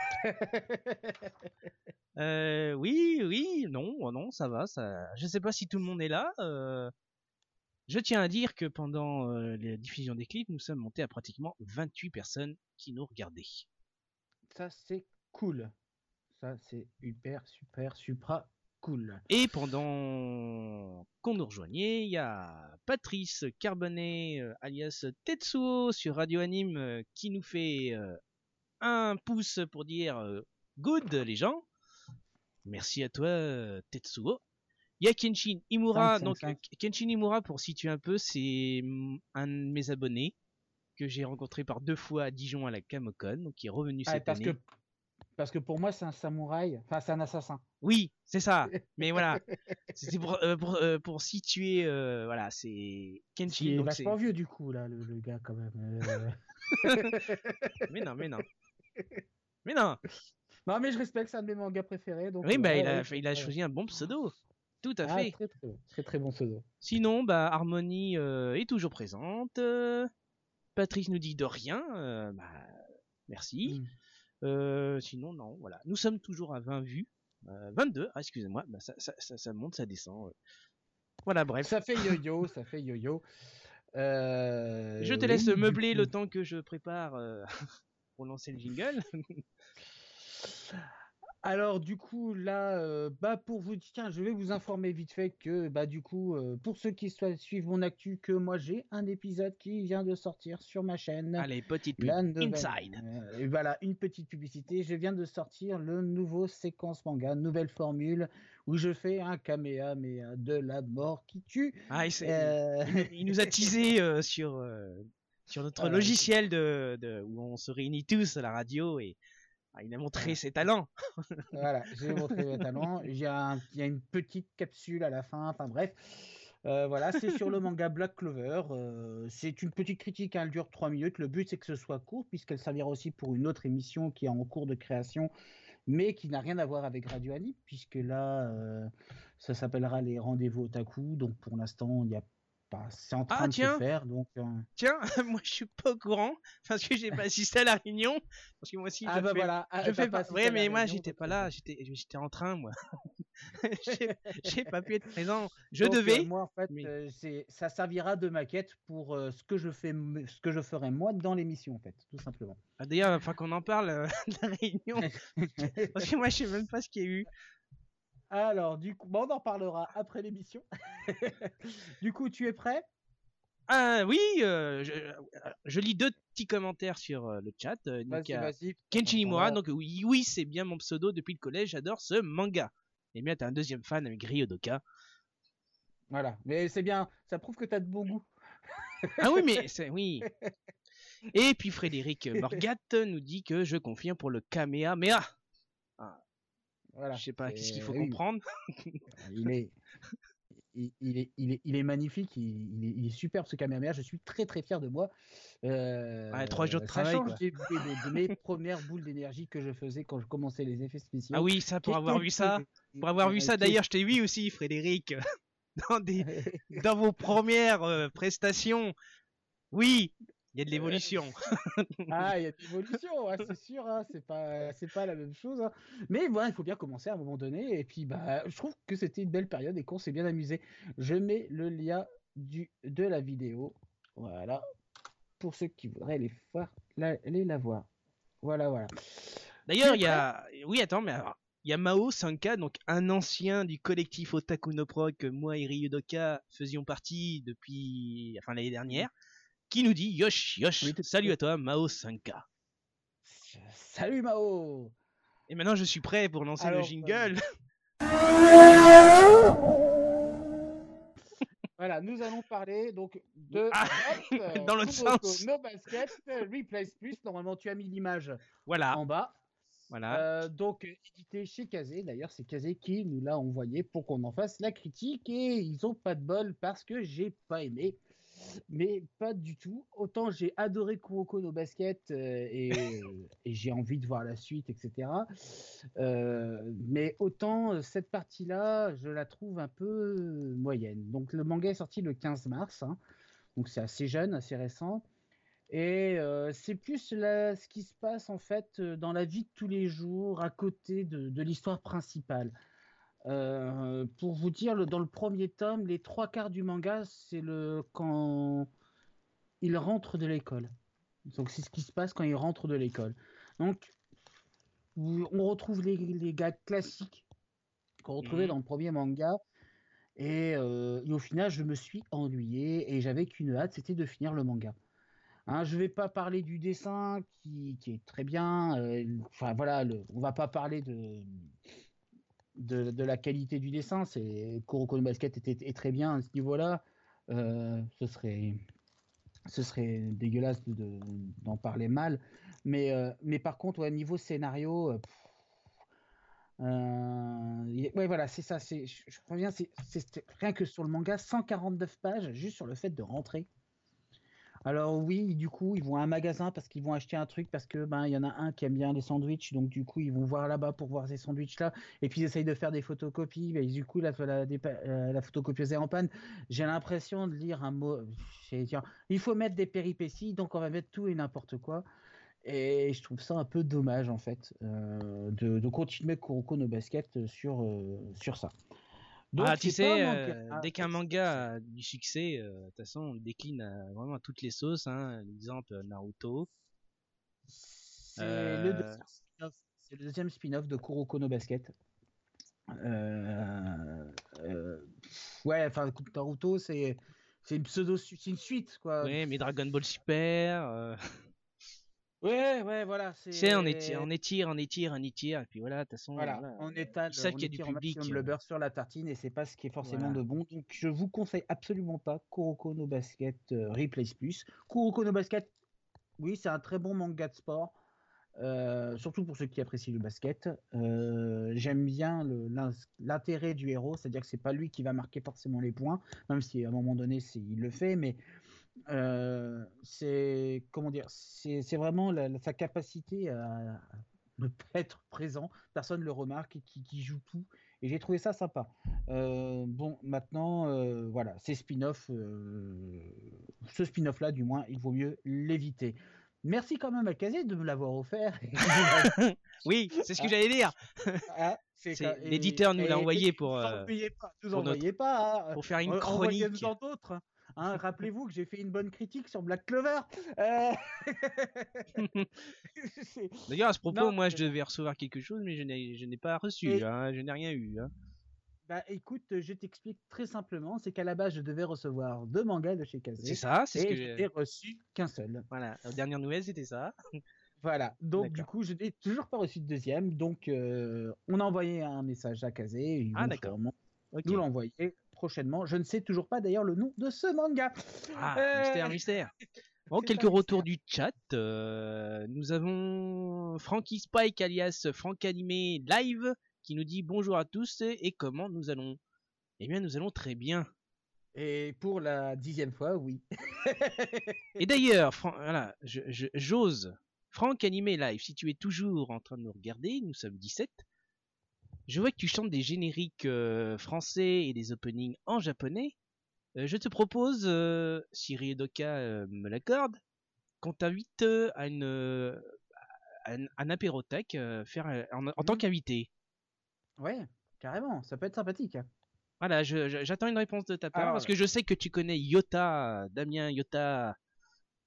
[SPEAKER 5] Euh, oui, oui, non, oh non, ça va. Ça... Je sais pas si tout le monde est là. Euh, je tiens à dire que pendant euh, la diffusion des clips, nous sommes montés à pratiquement 28 personnes qui nous regardaient.
[SPEAKER 2] Ça, c'est cool. Ça, c'est hyper, super, supra, cool.
[SPEAKER 3] Et pendant qu'on nous rejoignait, il y a Patrice Carbonet, euh, alias Tetsuo, sur Radio Anime, euh, qui nous fait euh, un pouce pour dire good les gens. Merci à toi, Tetsuo. Il y a Kenshin Imura. Donc,
[SPEAKER 2] cinq.
[SPEAKER 3] euh, Kenshin Imura, pour situer un peu, c'est mm, un de mes abonnés que j'ai rencontré par deux fois à Dijon à la Camocon, donc qui est revenu
[SPEAKER 2] Ah,
[SPEAKER 3] cette
[SPEAKER 2] parce
[SPEAKER 3] année.
[SPEAKER 2] que parce que pour moi c'est un samouraï, enfin c'est un assassin.
[SPEAKER 3] Oui, c'est ça. Mais voilà, c'était pour, euh, pour, euh, pour situer, euh, voilà, c'est
[SPEAKER 2] Il
[SPEAKER 3] Kenshin.
[SPEAKER 2] est vachement vieux du coup là, le, le gars quand même.
[SPEAKER 3] Mais non, mais non. Mais non.
[SPEAKER 2] non mais je respecte, c'est un de mes mangas préférés. Donc,
[SPEAKER 3] Oui, bah,
[SPEAKER 2] ouais,
[SPEAKER 3] il, a,
[SPEAKER 2] ouais,
[SPEAKER 3] il a choisi un bon pseudo. Tout à
[SPEAKER 2] Ah,
[SPEAKER 3] fait.
[SPEAKER 2] très très bon, très très bon pseudo.
[SPEAKER 3] Sinon, bah, Harmonie euh, est toujours présente. Patrice nous dit de rien. bah, merci.
[SPEAKER 2] Mm.
[SPEAKER 3] Euh, sinon, non, voilà. Nous sommes toujours à 20 vues. Euh, 22, ah, excusez-moi. Bah, ça, ça, ça, ça monte, ça descend. Voilà, bref.
[SPEAKER 2] Ça fait yo-yo, ça fait yo-yo. Euh,
[SPEAKER 3] Je te laisse meubler le temps que je prépare euh, pour lancer le jingle.
[SPEAKER 2] Alors du coup là, euh, bah pour vous tiens, je vais vous informer vite fait que bah du coup euh, pour ceux qui soient- suivent mon actu, que moi j'ai un épisode qui vient de sortir sur ma chaîne.
[SPEAKER 3] Allez, petite pub. Inside.
[SPEAKER 2] Euh, et voilà, une petite publicité. Je viens de sortir le nouveau séquence manga, nouvelle formule, où je fais un kamehameha de la mort qui tue.
[SPEAKER 3] Ah, il, il- nous a teasé sur, sur notre logiciel de, de- où on se réunit tous à la radio et ah, il a montré ses talents.
[SPEAKER 2] voilà, j'ai montré mes talents. Il y, a un- il y a une petite capsule à la fin. Enfin bref. Euh, voilà, c'est sur le manga Black Clover. Euh, c'est une petite critique, hein, elle dure 3 minutes. Le but, c'est que ce soit court, puisqu'elle servira aussi pour une autre émission qui est en cours de création, mais qui n'a rien à voir avec Radio Anime, puisque là, euh, ça s'appellera les rendez-vous otaku. Donc pour l'instant, il n'y a pas. C'est en train
[SPEAKER 3] Ah,
[SPEAKER 2] de
[SPEAKER 3] tiens.
[SPEAKER 2] se faire. Donc, euh,
[SPEAKER 3] Tiens, moi je suis pas au courant parce que j'ai pas assisté à la réunion. Parce que moi aussi,
[SPEAKER 2] ah
[SPEAKER 3] je
[SPEAKER 2] bah
[SPEAKER 3] fais,
[SPEAKER 2] voilà. ah,
[SPEAKER 3] je fais
[SPEAKER 2] pas
[SPEAKER 3] Ouais, mais moi j'étais pas
[SPEAKER 2] euh,
[SPEAKER 3] là, j'étais j'étais en train, moi. J'ai- pas pu être présent. Je
[SPEAKER 2] Donc, euh,
[SPEAKER 3] devais.
[SPEAKER 2] moi, en fait,
[SPEAKER 3] mais-
[SPEAKER 2] euh, c'est, ça servira de maquette pour ce que je fais, ce que je ferai moi dans l'émission, en fait, tout simplement.
[SPEAKER 3] Ah, D'ailleurs, enfin qu'on en parle de la réunion. Parce que moi je sais même pas ce qu'il y a eu.
[SPEAKER 2] Alors, du coup, bon, on en parlera après l'émission. du coup, tu es prêt?
[SPEAKER 3] Ah oui, euh, je, euh, je lis deux petits commentaires sur euh, le chat. euh, donc, il y
[SPEAKER 2] Vas-y,
[SPEAKER 3] a
[SPEAKER 2] vas-y.
[SPEAKER 3] Kenshin
[SPEAKER 2] On
[SPEAKER 3] Imura,
[SPEAKER 2] va-
[SPEAKER 3] donc oui, oui c'est bien mon pseudo depuis le collège, j'adore ce manga. Et bien, t'as un deuxième fan avec Ryodoka.
[SPEAKER 2] Voilà, mais c'est bien, ça prouve que tu as de bon goût.
[SPEAKER 3] Ah oui, mais c'est oui. Et puis Frédéric Morgat nous dit que je confirme pour le Kamehameha.
[SPEAKER 2] Voilà.
[SPEAKER 3] Je sais pas, qu'est-ce qu'il faut
[SPEAKER 2] oui,
[SPEAKER 3] comprendre
[SPEAKER 2] Il est, il, il est, il est, il est magnifique, il, est, il est superbe ce Kamehameha. Je suis très très fier de moi. Euh,
[SPEAKER 3] Ouais, trois jours de
[SPEAKER 2] ça
[SPEAKER 3] travail,
[SPEAKER 2] change
[SPEAKER 3] quoi.
[SPEAKER 2] des- des- des- de mes premières boules d'énergie que je faisais quand je commençais les effets spéciaux.
[SPEAKER 3] Ah oui, ça, pour avoir vu ça, pour avoir vu ça, d'ailleurs, je t'ai vu aussi, Frédéric, dans des, dans vos premières euh, prestations. Oui, il y a de l'évolution.
[SPEAKER 2] Ah, il y a de l'évolution, c'est sûr, hein, c'est pas, c'est pas la même chose. hein. Mais voilà, il faut bien commencer à un moment donné. Et puis, bah, je trouve que c'était une belle période et qu'on s'est bien amusé. Je mets le lien du, de la vidéo, voilà, pour ceux qui voudraient les voir, la, les la voir. Voilà, voilà.
[SPEAKER 3] D'ailleurs, il y a, oui, attends, mais alors, il y a Mao Sanka, donc un ancien du collectif Otaku no Pro que moi et Ryudoka faisions partie depuis, enfin l'année dernière, qui nous dit Yosh, Yosh,
[SPEAKER 2] Oui,
[SPEAKER 3] salut à toi, Mao Sanka.
[SPEAKER 2] Salut Mao
[SPEAKER 3] Et maintenant, je suis prêt pour lancer le jingle.
[SPEAKER 2] Voilà, nous allons parler donc de
[SPEAKER 3] Ah,
[SPEAKER 2] hop, euh,
[SPEAKER 3] dans l'autre sens.
[SPEAKER 2] No Basket, euh, Replace Plus. Normalement, tu as mis l'image
[SPEAKER 3] Voilà,
[SPEAKER 2] en bas.
[SPEAKER 3] voilà.
[SPEAKER 2] Euh, donc, euh, édité chez Kazé. D'ailleurs, c'est Kazé qui nous l'a envoyé pour qu'on en fasse la critique. Et ils ont pas de bol parce que j'ai pas aimé. Mais pas du tout. Autant j'ai adoré Kuroko no Basket euh, et, et j'ai envie de voir la suite, etc. Euh, mais autant euh, cette partie-là, je la trouve un peu moyenne. Donc, le manga est sorti le 15 mars. hein. donc, c'est assez jeune, assez récent. Et euh, c'est plus la- ce qui se passe en fait dans la vie de tous les jours, à côté de, de l'histoire principale. Euh, pour vous dire, le- dans le premier tome, les trois quarts du manga, c'est le quand il rentre de l'école. Donc c'est ce qui se passe quand il rentre de l'école. Donc on retrouve les, les gars classiques qu'on retrouvait
[SPEAKER 3] Mhm.
[SPEAKER 2] dans le premier manga. Et, euh, et au final, je me suis ennuyé et j'avais qu'une hâte, c'était de finir le manga. Hein, je vais pas parler du dessin qui, qui est très bien. euh, Enfin voilà, le, on va pas parler de, de, la qualité du dessin. C'est Kuroko no Basket était, est très bien à ce niveau-là. Euh, ce serait ce serait dégueulasse de- de- d'en parler mal. Mais, euh, mais par contre, ouais, niveau scénario, euh, ouais, voilà, c'est ça. Je, je reviens, c'est- rien que sur le manga, 149 pages, juste sur le fait de rentrer. Alors oui, du coup, ils vont à un magasin parce qu'ils vont acheter un truc parce que ben il y en a un qui aime bien les sandwichs, donc du coup ils vont voir là-bas pour voir ces sandwichs là, et puis ils essayent de faire des photocopies, mais du coup la, la, euh, photocopieuse est en panne. J'ai l'impression de lire un mot, il faut mettre des péripéties, donc on va mettre tout et n'importe quoi. Et je trouve ça un peu dommage en fait euh, de, de continuer Kuroko no Basket sur, euh, sur ça. Donc,
[SPEAKER 3] ah, tu sais, euh,
[SPEAKER 2] ah,
[SPEAKER 3] dès qu'un manga a du succès, euh, de toute façon, on le décline à, vraiment à toutes les sauces. Hein. L'exemple euh, Naruto.
[SPEAKER 2] C'est
[SPEAKER 3] Euh,
[SPEAKER 2] le deuxième spin-off- c'est le deuxième spin-off de Kuroko no Basket. Euh, euh, ouais, enfin, Naruto, c'est c'est une pseudo, c'est une suite, quoi.
[SPEAKER 3] Ouais, mais Dragon Ball Super. euh,
[SPEAKER 2] Ouais, ouais, voilà.
[SPEAKER 3] tu sais, on étire, on étire, on étire, on étire, et puis voilà, de toute façon,
[SPEAKER 2] Voilà,
[SPEAKER 3] voilà,
[SPEAKER 2] on étale,
[SPEAKER 3] ils savent
[SPEAKER 2] on
[SPEAKER 3] qu'il y a du public,
[SPEAKER 2] maximum
[SPEAKER 3] euh.
[SPEAKER 2] le beurre sur la tartine et c'est pas ce qui est forcément
[SPEAKER 3] Voilà.
[SPEAKER 2] de bon. Donc je vous conseille absolument pas Kuroko no Basket euh, Replays Plus. Kuroko no Basket, oui, c'est un très bon manga de sport. euh, surtout pour ceux qui apprécient le basket. Euh, J'aime bien le- l'in- l'intérêt du héros, c'est-à-dire que c'est pas lui qui va marquer forcément les points, même si à un moment donné c'est- il le fait, mais euh, c'est comment dire, c'est vraiment la- la- sa capacité à, ne pas être présent, personne le remarque et qui, qui joue tout. Et j'ai trouvé ça sympa. Euh, bon, maintenant, euh, voilà, ces spin-offs, euh, ce spin-off là, du moins, il vaut mieux l'éviter. Merci quand même à Kazé de me l'avoir offert.
[SPEAKER 3] Oui, c'est ce que
[SPEAKER 2] Ah.
[SPEAKER 3] j'allais dire.
[SPEAKER 2] Ah, et-
[SPEAKER 3] l'éditeur nous l'a envoyé pour, euh,
[SPEAKER 2] pas,
[SPEAKER 3] pour notre-
[SPEAKER 2] pas. hein.
[SPEAKER 3] Pour faire une chronique.
[SPEAKER 2] d'autres. Hein, Rappelez-vous que j'ai fait une bonne critique sur Black Clover. Euh,
[SPEAKER 3] D'ailleurs, à ce propos,
[SPEAKER 2] Non,
[SPEAKER 3] moi, je devais recevoir quelque chose, mais je n'ai, pas reçu.
[SPEAKER 2] Et-
[SPEAKER 3] hein, je n'ai rien eu. hein.
[SPEAKER 2] Bah écoute, je t'explique très simplement, c'est qu'à la base je devais recevoir deux mangas de chez Kazé.
[SPEAKER 3] C'est ça, c'est ce que.
[SPEAKER 2] je n'ai reçu qu'un seul.
[SPEAKER 3] Voilà, la dernière nouvelle, c'était ça.
[SPEAKER 2] Voilà. Donc du coup, je n'ai toujours pas reçu de deuxième. Donc euh, on a envoyé un message à Kazé.
[SPEAKER 3] Ah, d'accord.
[SPEAKER 2] sûrement
[SPEAKER 3] Ok.
[SPEAKER 2] Nous l'envoyer prochainement. Je ne sais toujours pas d'ailleurs le nom de ce manga.
[SPEAKER 3] Ah,
[SPEAKER 2] Euh,
[SPEAKER 3] mystère, mystère. Bon, quelques retours du chat. Euh, nous avons Frankie Spike alias Franck Animé live qui nous dit bonjour à tous et comment nous allons? Eh bien, nous allons très bien.
[SPEAKER 2] Et pour la dixième fois, oui.
[SPEAKER 3] Et d'ailleurs, Fran- voilà, j'ose. Franck Animé Live, si tu es toujours en train de nous regarder, nous sommes 17. Je vois que tu chantes des génériques euh, français et des openings en japonais. Euh, je te propose, euh, si Riedoka euh, me l'accorde, qu'on t'invite à une à un, un apérotac, euh, faire en, tant
[SPEAKER 2] Mhm.
[SPEAKER 3] qu'invité.
[SPEAKER 2] Ouais, carrément. Ça peut être sympathique.
[SPEAKER 3] Voilà, j'attends une réponse de ta part
[SPEAKER 2] Alors,
[SPEAKER 3] parce que je sais que tu connais Yota, Damien Yota,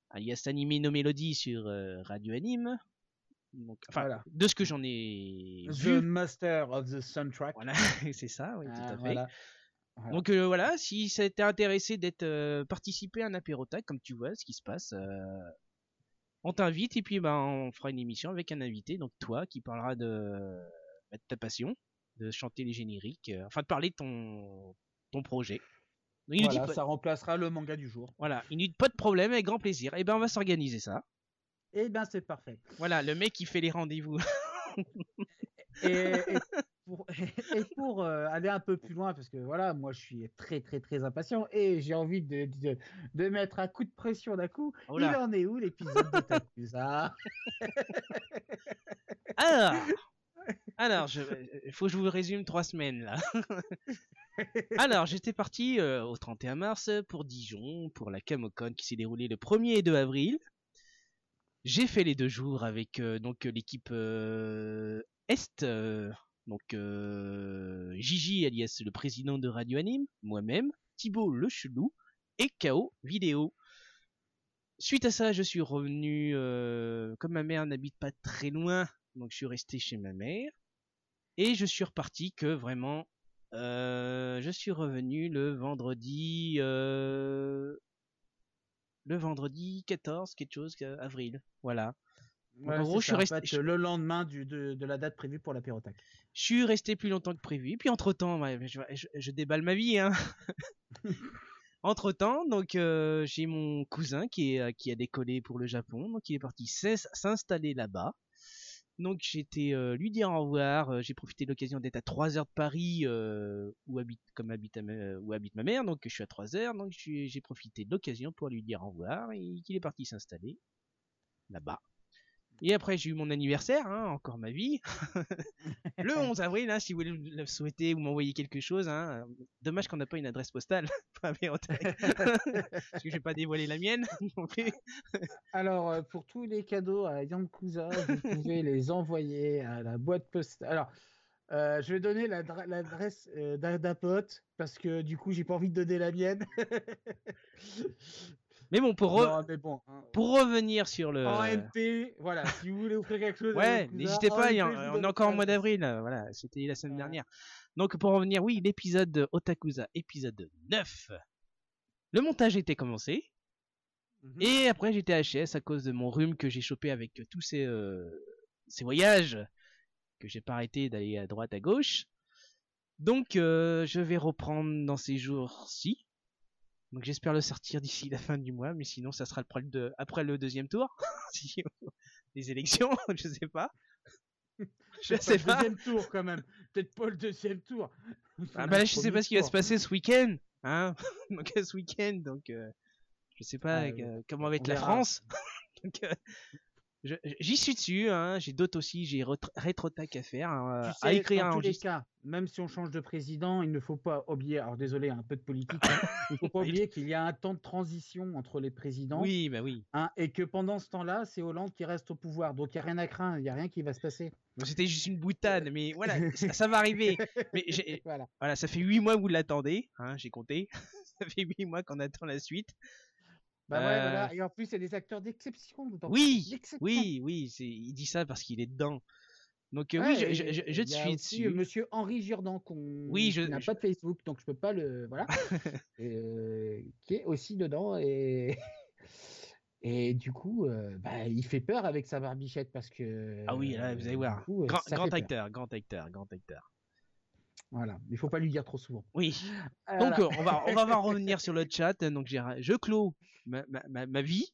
[SPEAKER 3] alias Animé No Mélodie sur Radio Anime. Donc, enfin,
[SPEAKER 2] Voilà.
[SPEAKER 3] de ce que j'en ai
[SPEAKER 2] The
[SPEAKER 3] vu,
[SPEAKER 2] Master of the Soundtrack.
[SPEAKER 3] voilà, c'est ça, oui, tout
[SPEAKER 2] Ah,
[SPEAKER 3] à fait.
[SPEAKER 2] voilà. Voilà.
[SPEAKER 3] Donc euh, voilà, si ça t'est intéressé d'être euh, participer à un apérotac, comme tu vois ce qui se passe, euh, on t'invite et puis ben on fera une émission avec un invité, donc toi qui parlera de, bah, de ta passion, de chanter les génériques, euh, enfin de parler de ton ton projet. Donc,
[SPEAKER 2] Voilà,
[SPEAKER 3] pas-
[SPEAKER 2] ça remplacera le manga du jour.
[SPEAKER 3] Voilà, il nous dit pas de problème, avec grand plaisir. Et ben on va s'organiser ça.
[SPEAKER 2] Eh bien, c'est parfait.
[SPEAKER 3] Voilà, le mec qui fait les rendez-vous.
[SPEAKER 2] Et, et pour, et pour, euh, aller un peu plus loin, parce que voilà, moi je suis très très très impatient et j'ai envie de, de, de mettre un coup de pression d'un coup.
[SPEAKER 3] Oh.
[SPEAKER 2] Il en est où l'épisode de Takusa
[SPEAKER 3] Alors, alors, je, il faut que je vous résume trois semaines là. alors, j'étais parti euh, au 31 mars pour Dijon pour la Camocon qui s'est déroulée le 1er et 2 avril. J'ai fait les deux jours avec euh, donc l'équipe euh, Est, euh, donc euh, Gigi alias le président de Radio Anime, moi-même, Thibaut le chelou et KO Vidéo. Suite à ça, je suis revenu, euh, comme ma mère n'habite pas très loin, donc je suis resté chez ma mère. Et je suis reparti que vraiment, euh, je suis revenu le vendredi, euh, le vendredi 14, quelque chose, avril. Voilà.
[SPEAKER 2] Ouais,
[SPEAKER 3] en gros, je suis
[SPEAKER 2] en
[SPEAKER 3] resté-
[SPEAKER 2] fait, le lendemain du, de, de la date prévue pour l'apérotac.
[SPEAKER 3] Je suis resté plus longtemps que prévu. Puis entre temps, je, je- je déballe ma vie. Hein. entre temps, donc euh, j'ai mon cousin qui est euh, qui a décollé pour le Japon, donc il est parti s'ins- s'installer là-bas. Donc été euh, lui dire au revoir. euh, j'ai profité de l'occasion d'être à 3 heures de Paris euh, où habite comme ma- où habite ma mère. Donc je suis à 3 heures. Donc j'ai profité de l'occasion pour lui dire au revoir et qu'il est parti s'installer là-bas. Et après j'ai eu mon anniversaire, hein, encore ma vie. le 11 avril, hein, si vous le souhaiter ou m'envoyer quelque chose. Hein. Dommage qu'on n'a pas une adresse postale. pour. Parce que je vais pas dévoiler la mienne non plus.
[SPEAKER 2] Alors, euh, pour tous les cadeaux à Yankuza, vous pouvez les envoyer à la boîte postale. Alors, euh, je vais donner l'adre- l'adresse euh, d'un pote parce que du coup, j'ai pas envie de donner la mienne.
[SPEAKER 3] Mais bon, pour, re-
[SPEAKER 2] Non, mais bon. hein.
[SPEAKER 3] pour revenir sur le.
[SPEAKER 2] En MP, voilà, si vous voulez offrir quelque chose.
[SPEAKER 3] Ouais, n'hésitez
[SPEAKER 2] en
[SPEAKER 3] pas,
[SPEAKER 2] MP,
[SPEAKER 3] en- on est encore
[SPEAKER 2] ça.
[SPEAKER 3] mois d'avril. euh, Voilà, c'était la semaine
[SPEAKER 2] Ouais.
[SPEAKER 3] dernière. Donc pour revenir, oui, l'épisode de Otakuza, épisode 9. Le montage était commencé.
[SPEAKER 2] Mhm.
[SPEAKER 3] Et après j'étais HS à cause de mon rhume que j'ai chopé avec tous ces, euh, ces voyages que j'ai pas arrêté d'aller à droite à gauche. Donc euh, je vais reprendre dans ces jours-ci. Donc j'espère le sortir d'ici la fin du mois, mais sinon ça sera le, deux- après le deuxième tour. Si- Les élections, je sais pas. Je sais
[SPEAKER 2] le
[SPEAKER 3] pas.
[SPEAKER 2] deuxième tour quand même. Peut-être pas le deuxième tour.
[SPEAKER 3] Ah bah là, je sais pas ce qui va se passer ce week-end, hein. donc ce week-end, donc euh, je sais pas euh, comment va être la
[SPEAKER 2] verra.
[SPEAKER 3] France. donc euh, j'y suis dessus, hein. J'ai d'autres aussi, j'ai rétrotac à faire, hein,
[SPEAKER 2] Tu
[SPEAKER 3] à
[SPEAKER 2] sais,
[SPEAKER 3] écrire, à
[SPEAKER 2] dans tous les cas, même si on change de président, il ne faut pas oublier, alors désolé, un peu de politique, hein, il ne faut pas oublier qu'il y a un temps de transition entre les présidents,
[SPEAKER 3] Oui, bah oui.
[SPEAKER 2] hein, et que pendant ce temps-là, c'est Hollande qui reste au pouvoir. Donc il n'y a rien à craindre, il n'y a rien qui va se passer.
[SPEAKER 3] C'était juste une boutade, mais voilà, ça, ça va arriver. Mais
[SPEAKER 2] Voilà.
[SPEAKER 3] voilà, ça fait huit mois que vous l'attendez, j'ai compté. ça fait huit mois qu'on attend la suite.
[SPEAKER 2] Bah ouais,
[SPEAKER 3] Euh,
[SPEAKER 2] voilà. Et en plus, c'est des acteurs d'exception.
[SPEAKER 3] Oui, oui, oui, c'est, il dit ça parce qu'il est dedans. Donc euh,
[SPEAKER 2] Ouais,
[SPEAKER 3] oui, je, je, je, te suis dessus.
[SPEAKER 2] euh, Monsieur Henri Jourdan, qu'on
[SPEAKER 3] Oui, je-
[SPEAKER 2] qui n'a
[SPEAKER 3] je-
[SPEAKER 2] pas de Facebook, donc je peux pas le. Voilà. Euh, qui est aussi dedans. Et, et du coup, euh, bah, il fait peur avec sa barbichette parce que.
[SPEAKER 3] Ah oui, là, vous allez voir.
[SPEAKER 2] coup,
[SPEAKER 3] grand acteur, grand acteur, grand acteur.
[SPEAKER 2] Voilà. Il faut pas lui dire trop souvent.
[SPEAKER 3] Oui.
[SPEAKER 2] Voilà.
[SPEAKER 3] Donc euh, on va on va, revenir sur le chat. Donc je clôt ma, ma, ma, vie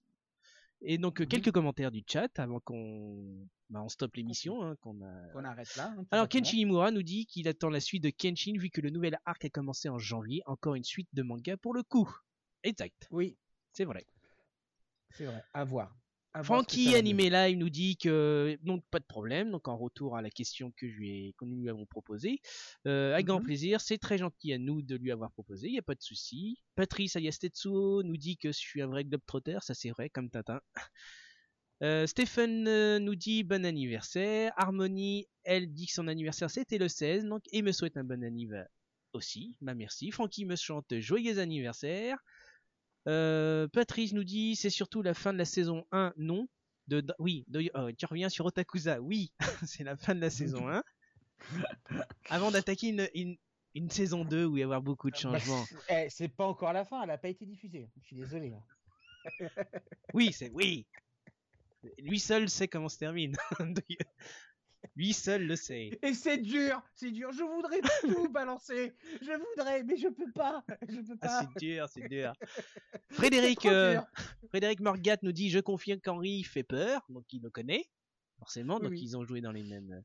[SPEAKER 3] et donc euh, quelques commentaires du chat avant qu'on bah, on stoppe l'émission. Hein, qu'on a...
[SPEAKER 2] Arrête là. hein,
[SPEAKER 3] Alors. Kenshin Imura nous dit qu'il attend la suite de Kenshin vu que le nouvel arc a commencé en janvier. Encore une suite de manga pour le coup. Exact,
[SPEAKER 2] Oui,
[SPEAKER 3] c'est vrai.
[SPEAKER 2] c'est vrai. À voir.
[SPEAKER 3] Francky Animé Live nous dit que non pas de problème. Donc en retour à la question que je lui ai, que nous lui avons proposée euh, avec grand
[SPEAKER 2] Mhm.
[SPEAKER 3] plaisir c'est très gentil à nous de lui avoir proposé il y a pas de souci. Patrice alias Tetsuo nous dit que je suis un vrai globetrotter ça c'est vrai comme Tintin. Euh, Stephen euh, nous dit bon anniversaire. Harmony elle dit que son anniversaire c'était le 16 donc et me souhaite un bon anniversaire aussi. Bah merci. Francky me chante joyeux anniversaire euh, Patrice nous dit c'est surtout la fin de la saison 1, non. De, de- oui, de- euh, tu reviens sur Otakuza, oui, c'est la fin de la saison 1. Avant d'attaquer une, une, une saison 2 où il y avoir beaucoup de
[SPEAKER 2] Bah,
[SPEAKER 3] changements.
[SPEAKER 2] c'est- eh, c'est pas encore la fin, elle a pas été diffusée. Je suis désolé. hein.
[SPEAKER 3] Oui, c'est oui. Lui seul sait comment se termine. Lui seul le sait.
[SPEAKER 2] Et c'est dur, c'est dur. Je voudrais tout balancer. Je voudrais, mais je peux pas. Je peux
[SPEAKER 3] Ah,
[SPEAKER 2] pas.
[SPEAKER 3] c'est dur, c'est dur. Frédéric, euh,
[SPEAKER 2] dur.
[SPEAKER 3] Frédéric Morgat nous dit je confirme qu'Henri fait peur, donc il le connaît forcément, donc
[SPEAKER 2] oui.
[SPEAKER 3] ils ont joué dans les mêmes.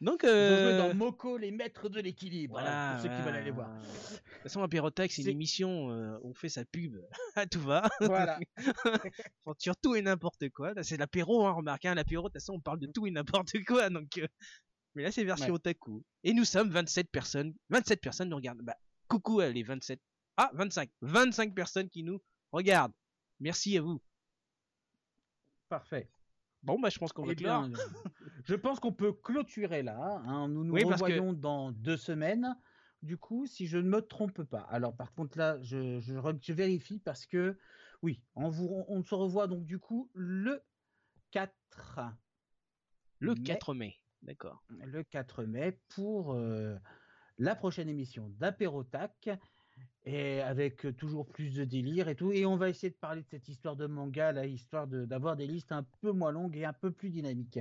[SPEAKER 3] Donc euh,
[SPEAKER 2] dans Moko, les maîtres de l'équilibre.
[SPEAKER 3] Voilà,
[SPEAKER 2] pour ceux qui veulent aller voir.
[SPEAKER 3] De toute façon, Apérotac, c'est une émission euh, où on fait sa pub à tout va.
[SPEAKER 2] Voilà.
[SPEAKER 3] On sur tout et n'importe quoi. C'est l'apéro, hein, remarquez, hein, l'apéro, de toute façon, on parle de tout et n'importe quoi. Donc, euh, Mais là, c'est version
[SPEAKER 2] Ouais.
[SPEAKER 3] otaku. Et nous sommes 27 personnes. 27 personnes nous regardent. Bah, coucou à les 27. Ah, 25. 25 personnes qui nous regardent. Merci à vous.
[SPEAKER 2] Parfait.
[SPEAKER 3] Bon, bah, je pense qu'on va
[SPEAKER 2] Eh
[SPEAKER 3] clore.
[SPEAKER 2] bien, je pense qu'on peut clôturer là. hein. Nous nous
[SPEAKER 3] Oui, parce que-
[SPEAKER 2] revoyons dans deux semaines. Du coup, si je ne me trompe pas. Alors, par contre, là, je, je re- je vérifie parce que, oui, on, vous, on se revoit donc du coup le 4.
[SPEAKER 3] Le
[SPEAKER 2] Mais-
[SPEAKER 3] 4 mai. D'accord.
[SPEAKER 2] le 4 mai pour euh, la prochaine émission d'Apérotac et avec euh, toujours plus de délire et tout. Et on va essayer de parler de cette histoire de manga, là, histoire d'avoir des listes un peu moins longues et un peu plus dynamiques.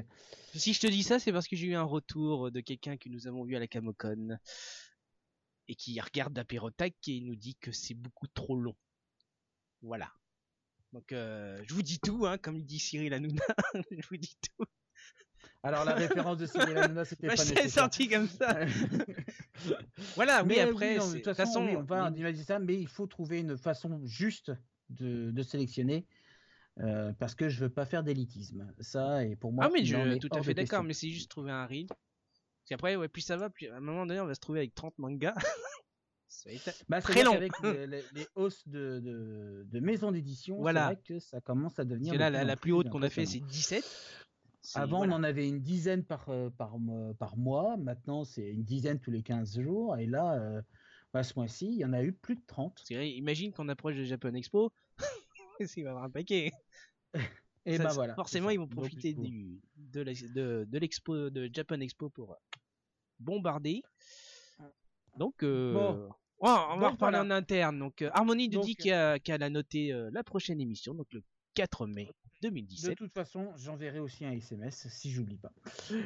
[SPEAKER 3] Si je te dis ça, c'est parce que j'ai eu un retour de quelqu'un que nous avons vu à la Camocon et qui regarde l'apérotech et nous dit que c'est beaucoup trop long. Voilà. Donc euh, je vous dis tout, hein, comme il dit Cyril Hanouna, je vous dis tout.
[SPEAKER 2] Alors la référence de Cyril Hanouna, c'était
[SPEAKER 3] Bah,
[SPEAKER 2] pas
[SPEAKER 3] c'est sorti comme ça. Voilà, oui,
[SPEAKER 2] Mais
[SPEAKER 3] après,
[SPEAKER 2] non,
[SPEAKER 3] c'est-
[SPEAKER 2] de toute façon, oui, on va imaginer ça, mais il faut trouver une façon juste de, de sélectionner. euh, parce que je veux pas faire d'élitisme. Ça, et pour moi,
[SPEAKER 3] Ah mais je
[SPEAKER 2] est
[SPEAKER 3] tout à fait d'accord, mais c'est juste trouver un rythme. Parce qu'après, ouais, plus ça va, plus à un moment donné, on va se trouver avec 30 mangas. Ça
[SPEAKER 2] Bah,
[SPEAKER 3] Très
[SPEAKER 2] c'est
[SPEAKER 3] long.
[SPEAKER 2] Avec les, les- les hausses de, de, de maisons d'édition,
[SPEAKER 3] Voilà.
[SPEAKER 2] c'est vrai que ça commence à devenir.
[SPEAKER 3] Que là, la, la plus haute qu'on a fait, c'est
[SPEAKER 2] impressionnant.
[SPEAKER 3] 17.
[SPEAKER 2] Avant,
[SPEAKER 3] voilà.
[SPEAKER 2] on en avait une dizaine par, euh, par, mois- par mois. Maintenant, c'est une dizaine tous les 15 jours. Et là, euh, bah, ce mois-ci, il y en a eu plus de 30.
[SPEAKER 3] Parce que, ouais, imagine qu'on approche de Japan Expo. Il va y avoir un paquet.
[SPEAKER 2] Et
[SPEAKER 3] Ça,
[SPEAKER 2] bah
[SPEAKER 3] c'est-
[SPEAKER 2] voilà.
[SPEAKER 3] Forcément, ils vont profiter du, de l'ex- de, de l'expo, de Japan Expo pour euh, bombarder. Donc, euh,
[SPEAKER 2] Bon.
[SPEAKER 3] oh, on va
[SPEAKER 2] Donc,
[SPEAKER 3] reparler
[SPEAKER 2] voilà.
[SPEAKER 3] en interne. Donc, euh, Harmonie nous dit a- qu'elle a noté euh, la prochaine émission, donc le 4 mai
[SPEAKER 2] De
[SPEAKER 3] 2017.
[SPEAKER 2] toute façon, j'enverrai aussi un SMS si j'oublie pas.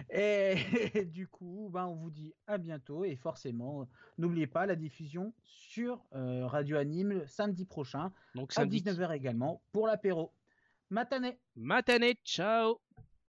[SPEAKER 2] Et, du coup, ben, on vous dit à bientôt. Et forcément, n'oubliez pas la diffusion sur euh, Radio Anime samedi prochain
[SPEAKER 3] Donc,
[SPEAKER 2] à
[SPEAKER 3] samedi.
[SPEAKER 2] 19h également pour l'apéro. Matane
[SPEAKER 3] Matane, ciao